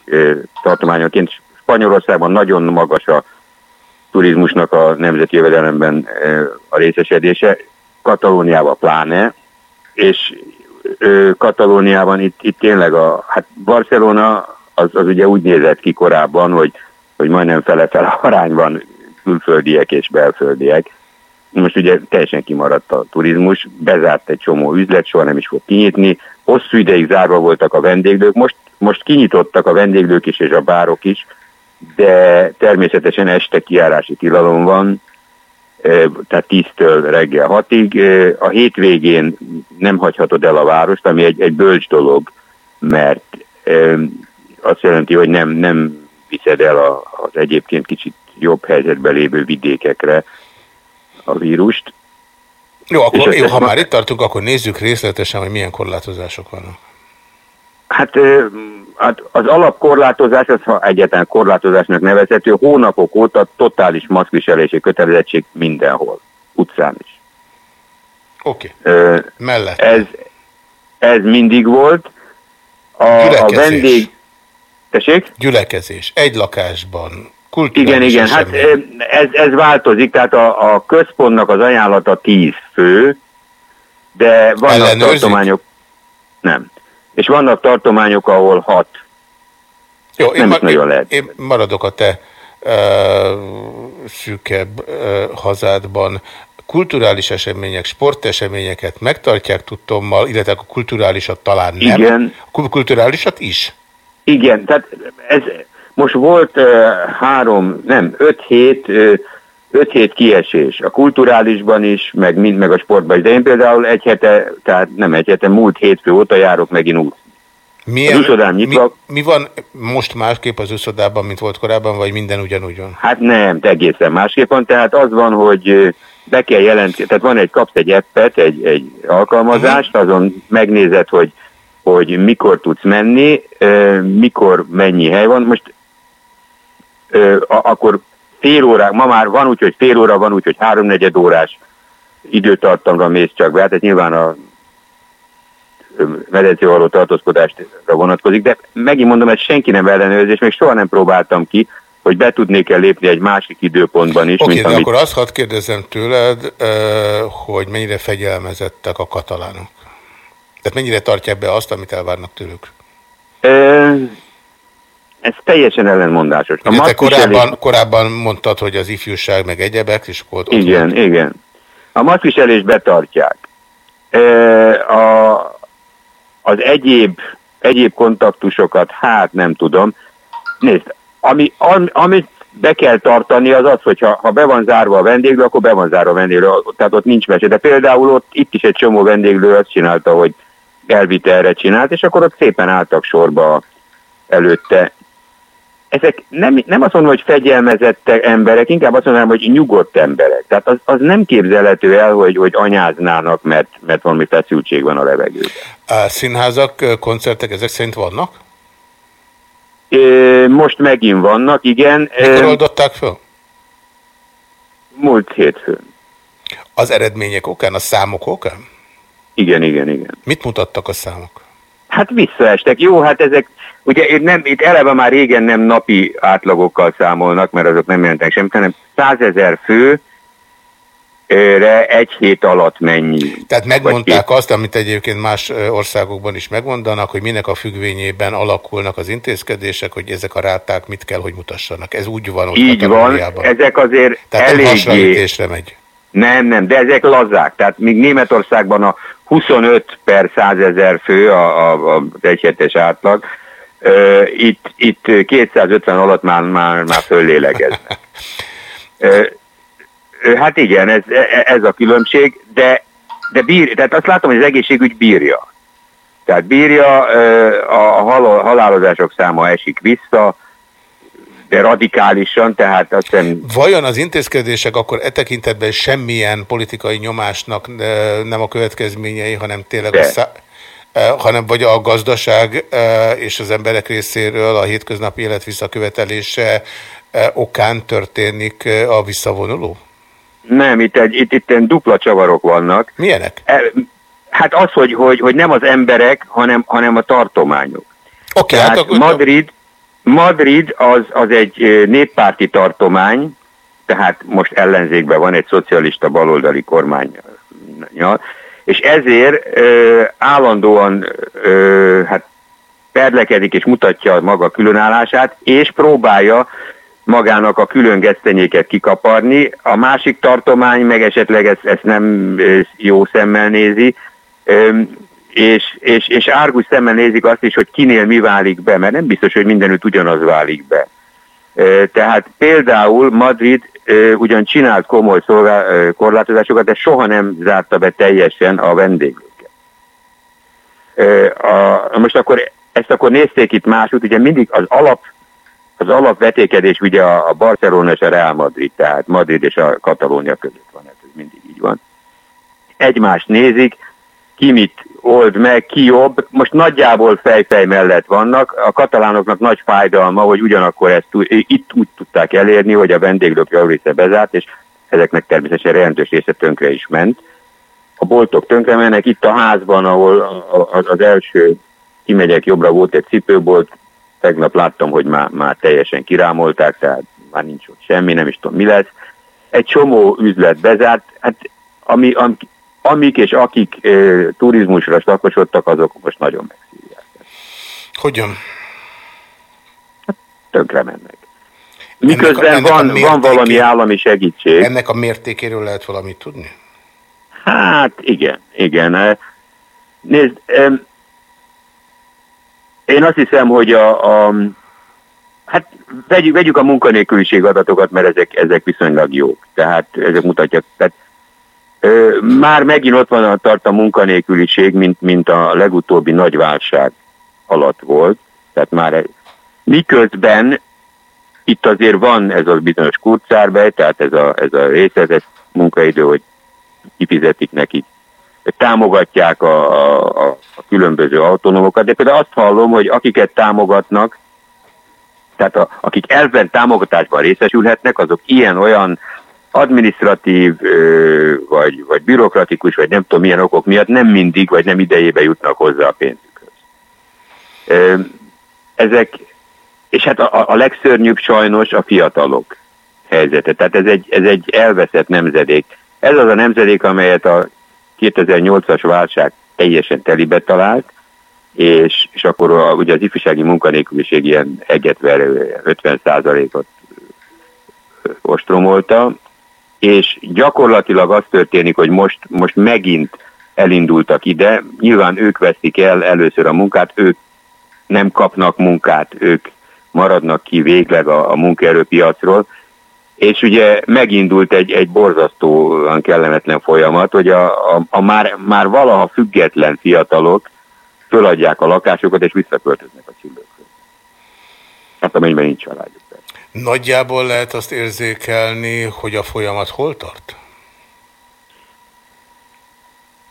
tartományoként. Spanyolországban nagyon magas a turizmusnak a nemzeti jövedelemben a részesedése, Katalóniában pláne, és Katalóniában itt, itt tényleg a, hát Barcelona az, az ugye úgy nézett ki korábban, hogy hogy majdnem fele-fele arányban külföldiek és belföldiek. most ugye teljesen kimaradt a turizmus, bezárt egy csomó üzlet, soha nem is fog kinyitni, hosszú ideig zárva voltak a vendéglők, most, most kinyitottak a vendéglők is és a bárok is, de természetesen este kiárási tilalom van, eh, tehát 10-től reggel 6-ig. Eh, A hétvégén nem hagyhatod el a várost, ami egy, egy bölcs dolog, mert azt jelenti, hogy nem, nem viszed el a, az egyébként kicsit jobb helyzetben lévő vidékekre a vírust. Jó, akkor, jó, ha már itt tartunk, akkor nézzük részletesen, hogy milyen korlátozások vannak. Hát, hát az alapkorlátozás, az ha egyetlen korlátozásnak nevezhető, hónapok óta totális maszkviselési kötelezettség mindenhol, utcán is. Oké. Ö, Mellett. Ez, ez mindig volt. A, a vendég... Tessék? Gyülekezés. Egy lakásban. Igen, igen, hát esemény. ö, ez, ez változik, tehát a, a központnak az ajánlata 10 fő, de vannak Ellenőrzik? tartományok, nem. És vannak tartományok, ahol 6. Jó, én, nem mar- nagyon én, lehet. én maradok a te uh, szűkebb uh, hazádban. Kulturális események, sporteseményeket megtartják tudtommal, illetve a kulturálisat talán nem. Igen. A kulturálisat is. Igen, tehát ez most volt uh, három, nem, öt hét, uh, öt hét kiesés. A kulturálisban is, meg mind meg a sportban is. De én például egy hete, tehát nem egy hete, múlt hétfő óta járok megint út. Milyen, Az mi, nyitva, mi van most másképp az uszodában, mint volt korábban, vagy minden ugyanúgy van? hát nem, egészen másképp van. Tehát az van, hogy be kell jelentkezni, tehát van egy, kapsz egy appet, egy, egy alkalmazást, azon megnézed, hogy, hogy mikor tudsz menni, mikor mennyi hely van. Most akkor fél órá, ma már van úgy, hogy fél óra, van úgy, hogy háromnegyed órás időtartamra mész csak be, hát ez nyilván a ö, medencével való tartózkodásra vonatkozik, de megint mondom, ez senki nem ellenőrzi, és még soha nem próbáltam ki, hogy be tudnék-e lépni egy másik időpontban is, Oké, mint de amit... akkor azt hadd kérdezem tőled, hogy mennyire fegyelmezettek a katalánok. Tehát mennyire tartják be azt, amit elvárnak tőlük. Ö, ez teljesen ellenmondásos. A Ugye te korábban, korábban mondtad, hogy az ifjúság meg egyebek, és akkor ott Igen, igen. A maszkviselést betartják. Ö, A, az egyéb, egyéb kontaktusokat, hát nem tudom. Nézd, ami, am- amit be kell tartani az az, hogy ha, ha be van zárva a vendéglő, akkor be van zárva a vendéglő, tehát ott nincs mese. De például ott itt is egy csomó vendéglő azt csinálta, hogy elvitelre csinált, és akkor ott szépen álltak sorba előtte. Ezek nem, nem azt mondom, hogy fegyelmezette emberek, inkább azt mondanám, hogy nyugodt emberek. Tehát az, az nem képzelhető el, hogy, hogy anyáznának, mert, mert valami feszültség van a levegőben. A színházak, koncertek ezek szerint vannak? Most megint vannak, igen. Mikor oldották föl? Múlt hétfőn. Az eredmények okán, a számok okán? Igen, igen, igen. Mit mutattak a számok? Hát visszaestek. Jó, hát ezek, ugye itt, nem, itt eleve már régen nem napi átlagokkal számolnak, mert azok nem jelentenek semmit, hanem százezer fő egy hét alatt mennyi. Tehát megmondták azt, amit egyébként más országokban is megmondanak, hogy minek a függvényében alakulnak az intézkedések, hogy ezek a ráták mit kell, hogy mutassanak. Ez úgy van ott Így van, ezek azért Tehát eléggé... hasraütésre megy. Nem, nem, de ezek lazák. Tehát míg Németországban a 25 per 100 ezer fő a, a, egyhetes átlag, ö, itt, itt 250 alatt már, már, már föllélegeznek. Ö, hát igen, ez, ez a különbség, de, de bír, tehát azt látom, hogy az egészségügy bírja. Tehát bírja, a hal- halálozások száma esik vissza, de radikálisan, tehát azt hiszem Vajon az intézkedések akkor e tekintetben semmilyen politikai nyomásnak ö, nem a következményei, hanem tényleg a De. szá- ö, hanem vagy a gazdaság ö, és az emberek részéről a hétköznapi élet visszakövetelése okán történik a visszavonuló? Nem, itt, egy, itt, itt dupla csavarok vannak. Milyenek? E, hát az, hogy, hogy, hogy nem az emberek, hanem, hanem a tartományok. Oké, Tehát hát akkor- Madrid, Madrid az, az egy néppárti tartomány, tehát most ellenzékben van egy szocialista baloldali kormányjal, és ezért ö, állandóan ö, hát perlekedik és mutatja maga különállását, és próbálja magának a külön gesztenyéket kikaparni, a másik tartomány meg esetleg ezt, ezt nem jó szemmel nézi, és, és, és árgus szemmel nézik azt is, hogy kinél mi válik be, mert nem biztos, hogy mindenütt ugyanaz válik be. Tehát például Madrid ugyan csinált komoly szolgál, korlátozásokat, de soha nem zárta be teljesen a vendéglőket. Ö, A, most akkor ezt akkor nézték itt másút, ugye mindig az alap az alapvetékedés ugye a a Barcelona és a Real Madrid, tehát Madrid és a Katalónia között van, ez mindig így van. Egymást nézik, ki mit old meg, ki jobb. Most nagyjából fejfej mellett vannak. A katalánoknak nagy fájdalma, hogy ugyanakkor ezt itt úgy tudták elérni, hogy a vendéglők jó része bezárt, és ezeknek természetesen jelentős része tönkre is ment. A boltok tönkre mennek. Itt a házban, ahol az első kimegyek jobbra volt egy cipőbolt, tegnap láttam, hogy már, már teljesen kirámolták, tehát már nincs ott semmi, nem is tudom mi lesz. Egy csomó üzlet bezárt, hát ami, am, amik és akik e, turizmusra szakosodtak, azok most nagyon meg Hogyan? tönkre mennek. Ennek a- Miközben ennek a van, van mértékét- valami állami segítség. Ennek a mértékéről lehet valamit tudni? Hát igen, igen. Nézd, én azt hiszem, hogy a, a hát vegyük, vegyük a munkanélküliség adatokat, mert ezek, ezek viszonylag jók. Tehát ezek mutatják, tehát már megint ott van a tart a munkanélküliség, mint, mint a legutóbbi nagy válság alatt volt. Tehát már miközben itt azért van ez a bizonyos kurcárbej, tehát ez a, ez a részletes munkaidő, hogy kifizetik nekik, támogatják a, a, a különböző autonómokat, de például azt hallom, hogy akiket támogatnak, tehát a, akik elven támogatásban részesülhetnek, azok ilyen-olyan administratív, vagy, vagy bürokratikus, vagy nem tudom milyen okok miatt nem mindig, vagy nem idejébe jutnak hozzá a pénzükhöz. Ezek, és hát a, a legszörnyűbb sajnos a fiatalok helyzete. Tehát ez egy, ez egy elveszett nemzedék. Ez az a nemzedék, amelyet a 2008-as válság teljesen telibe talált, és, és akkor a, ugye az ifjúsági munkanélküliség ilyen egyetverő 50%-ot ostromolta, és gyakorlatilag az történik, hogy most, most megint elindultak ide, nyilván ők veszik el először a munkát, ők nem kapnak munkát, ők maradnak ki végleg a, a munkaerőpiacról, és ugye megindult egy, egy borzasztóan kellemetlen folyamat, hogy a, a, a már, már valaha független fiatalok föladják a lakásokat, és visszaköltöznek a szülőkhöz. Hát amennyiben nincs családjuk. Nagyjából lehet azt érzékelni, hogy a folyamat hol tart?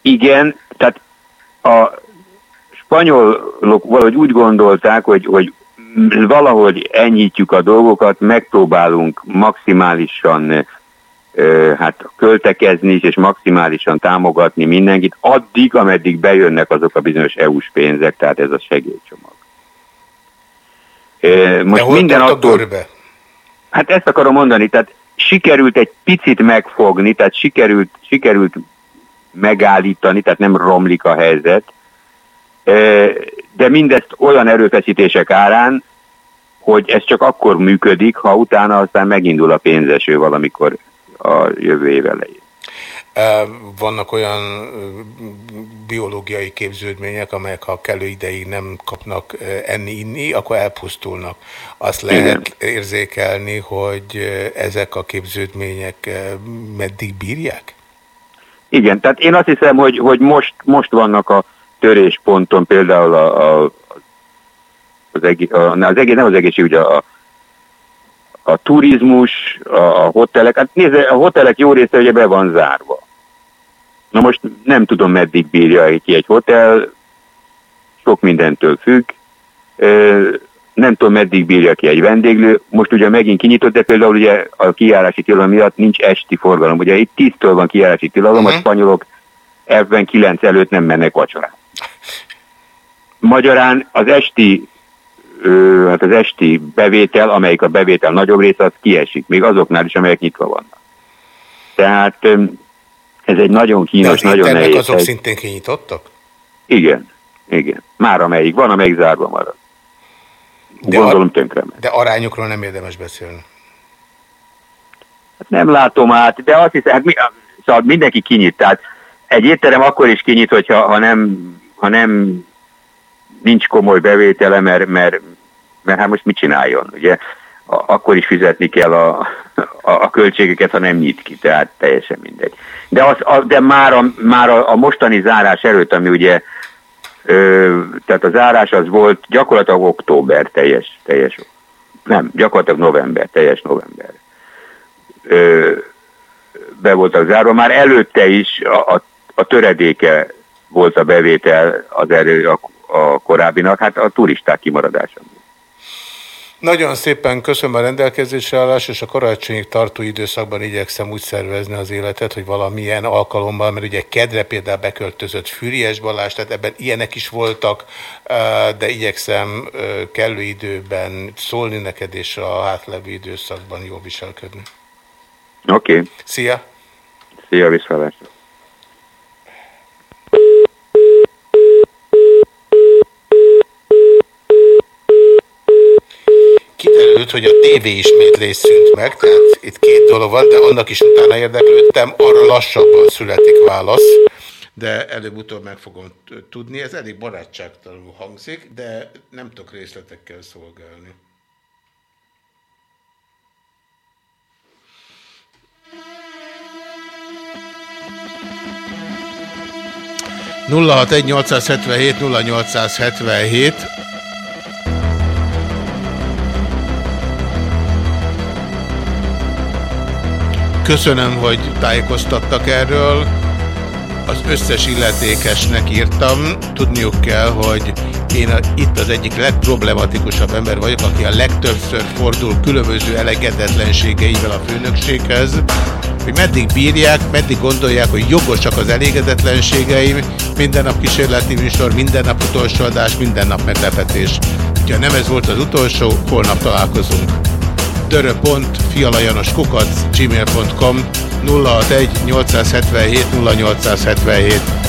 Igen, tehát a spanyolok valahogy úgy gondolták, hogy, hogy valahogy enyhítjük a dolgokat, megpróbálunk maximálisan hát költekezni is, és maximálisan támogatni mindenkit, addig, ameddig bejönnek azok a bizonyos EU-s pénzek, tehát ez a segélycsomag. Most De hol minden a attól, görbe? Hát ezt akarom mondani, tehát sikerült egy picit megfogni, tehát sikerült, sikerült megállítani, tehát nem romlik a helyzet, de mindezt olyan erőfeszítések árán, hogy ez csak akkor működik, ha utána aztán megindul a pénzeső valamikor a jövő év elején. Vannak olyan biológiai képződmények, amelyek ha kellő ideig nem kapnak enni-inni, akkor elpusztulnak. Azt lehet érzékelni, hogy ezek a képződmények meddig bírják? Igen, tehát én azt hiszem, hogy, hogy most, most vannak a törésponton például a, a, az, egész, a, az egész, nem az egészségügy, a, a turizmus, a, a hotelek, hát nézze, a hotelek jó része ugye be van zárva. Na most nem tudom, meddig bírja ki egy hotel, sok mindentől függ, nem tudom, meddig bírja ki egy vendéglő. Most ugye megint kinyitott, de például ugye a kijárási tilalom miatt nincs esti forgalom. Ugye itt 10-től van kijárási tilalom, uh-huh. a spanyolok ebben 9 előtt nem mennek vacsorán. Magyarán az esti ö, hát az esti bevétel, amelyik a bevétel nagyobb része, az kiesik, még azoknál is, amelyek nyitva vannak. Tehát ö, ez egy nagyon kínos, nagyon nehéz. azok hely. szintén kinyitottak? Igen, igen. Már amelyik van, amelyik zárva marad. De Gondolom tönkre megy. De arányokról nem érdemes beszélni. Hát nem látom át, de azt hiszem, hát mi, szóval mindenki kinyit, tehát egy étterem akkor is kinyit, hogyha ha nem, ha nem nincs komoly bevétele, mert, mert, mert hát most mit csináljon, ugye? Akkor is fizetni kell a, a, a költségeket, ha nem nyit ki, tehát teljesen mindegy. De, az, a, de már, a, már a, a mostani zárás előtt, ami ugye, ö, tehát a zárás az volt gyakorlatilag október teljes, teljes nem, gyakorlatilag november, teljes november. Ö, be voltak zárva. Már előtte is a, a, a töredéke volt a bevétel az erő a korábbinak, hát a turisták kimaradása. Nagyon szépen köszönöm a rendelkezésre állás, és a karácsonyig tartó időszakban igyekszem úgy szervezni az életet, hogy valamilyen alkalommal, mert ugye kedre például beköltözött Füriás Balázs, tehát ebben ilyenek is voltak, de igyekszem kellő időben szólni neked, és a hátlevő időszakban jól viselkedni. Oké. Okay. Szia! Szia, viszlátásra! Kiderült, hogy a TV ismétlés szűnt meg, tehát itt két dolog van, de annak is utána érdeklődtem, arra lassabban születik válasz, de előbb-utóbb meg fogom tudni. Ez elég barátságtalanul hangzik, de nem tudok részletekkel szolgálni. nulla hat egy 877 0877 Köszönöm, hogy tájékoztattak erről. Az összes illetékesnek írtam. Tudniuk kell, hogy én a, itt az egyik legproblematikusabb ember vagyok, aki a legtöbbször fordul különböző elégedetlenségeivel a főnökséghez, hogy meddig bírják, meddig gondolják, hogy jogosak az elégedetlenségeim, minden nap kísérleti műsor, minden nap utolsó adás, minden nap meglepetés. Ha nem ez volt az utolsó, holnap találkozunk dörö.fialajanoskukac gmail.com 061 877 0877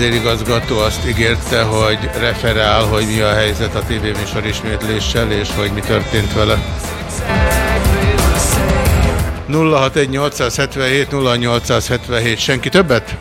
Vezérigazgató azt ígérte, hogy referál, hogy mi a helyzet a tévéműsor ismétléssel, és hogy mi történt vele. 061 877 0877 senki többet?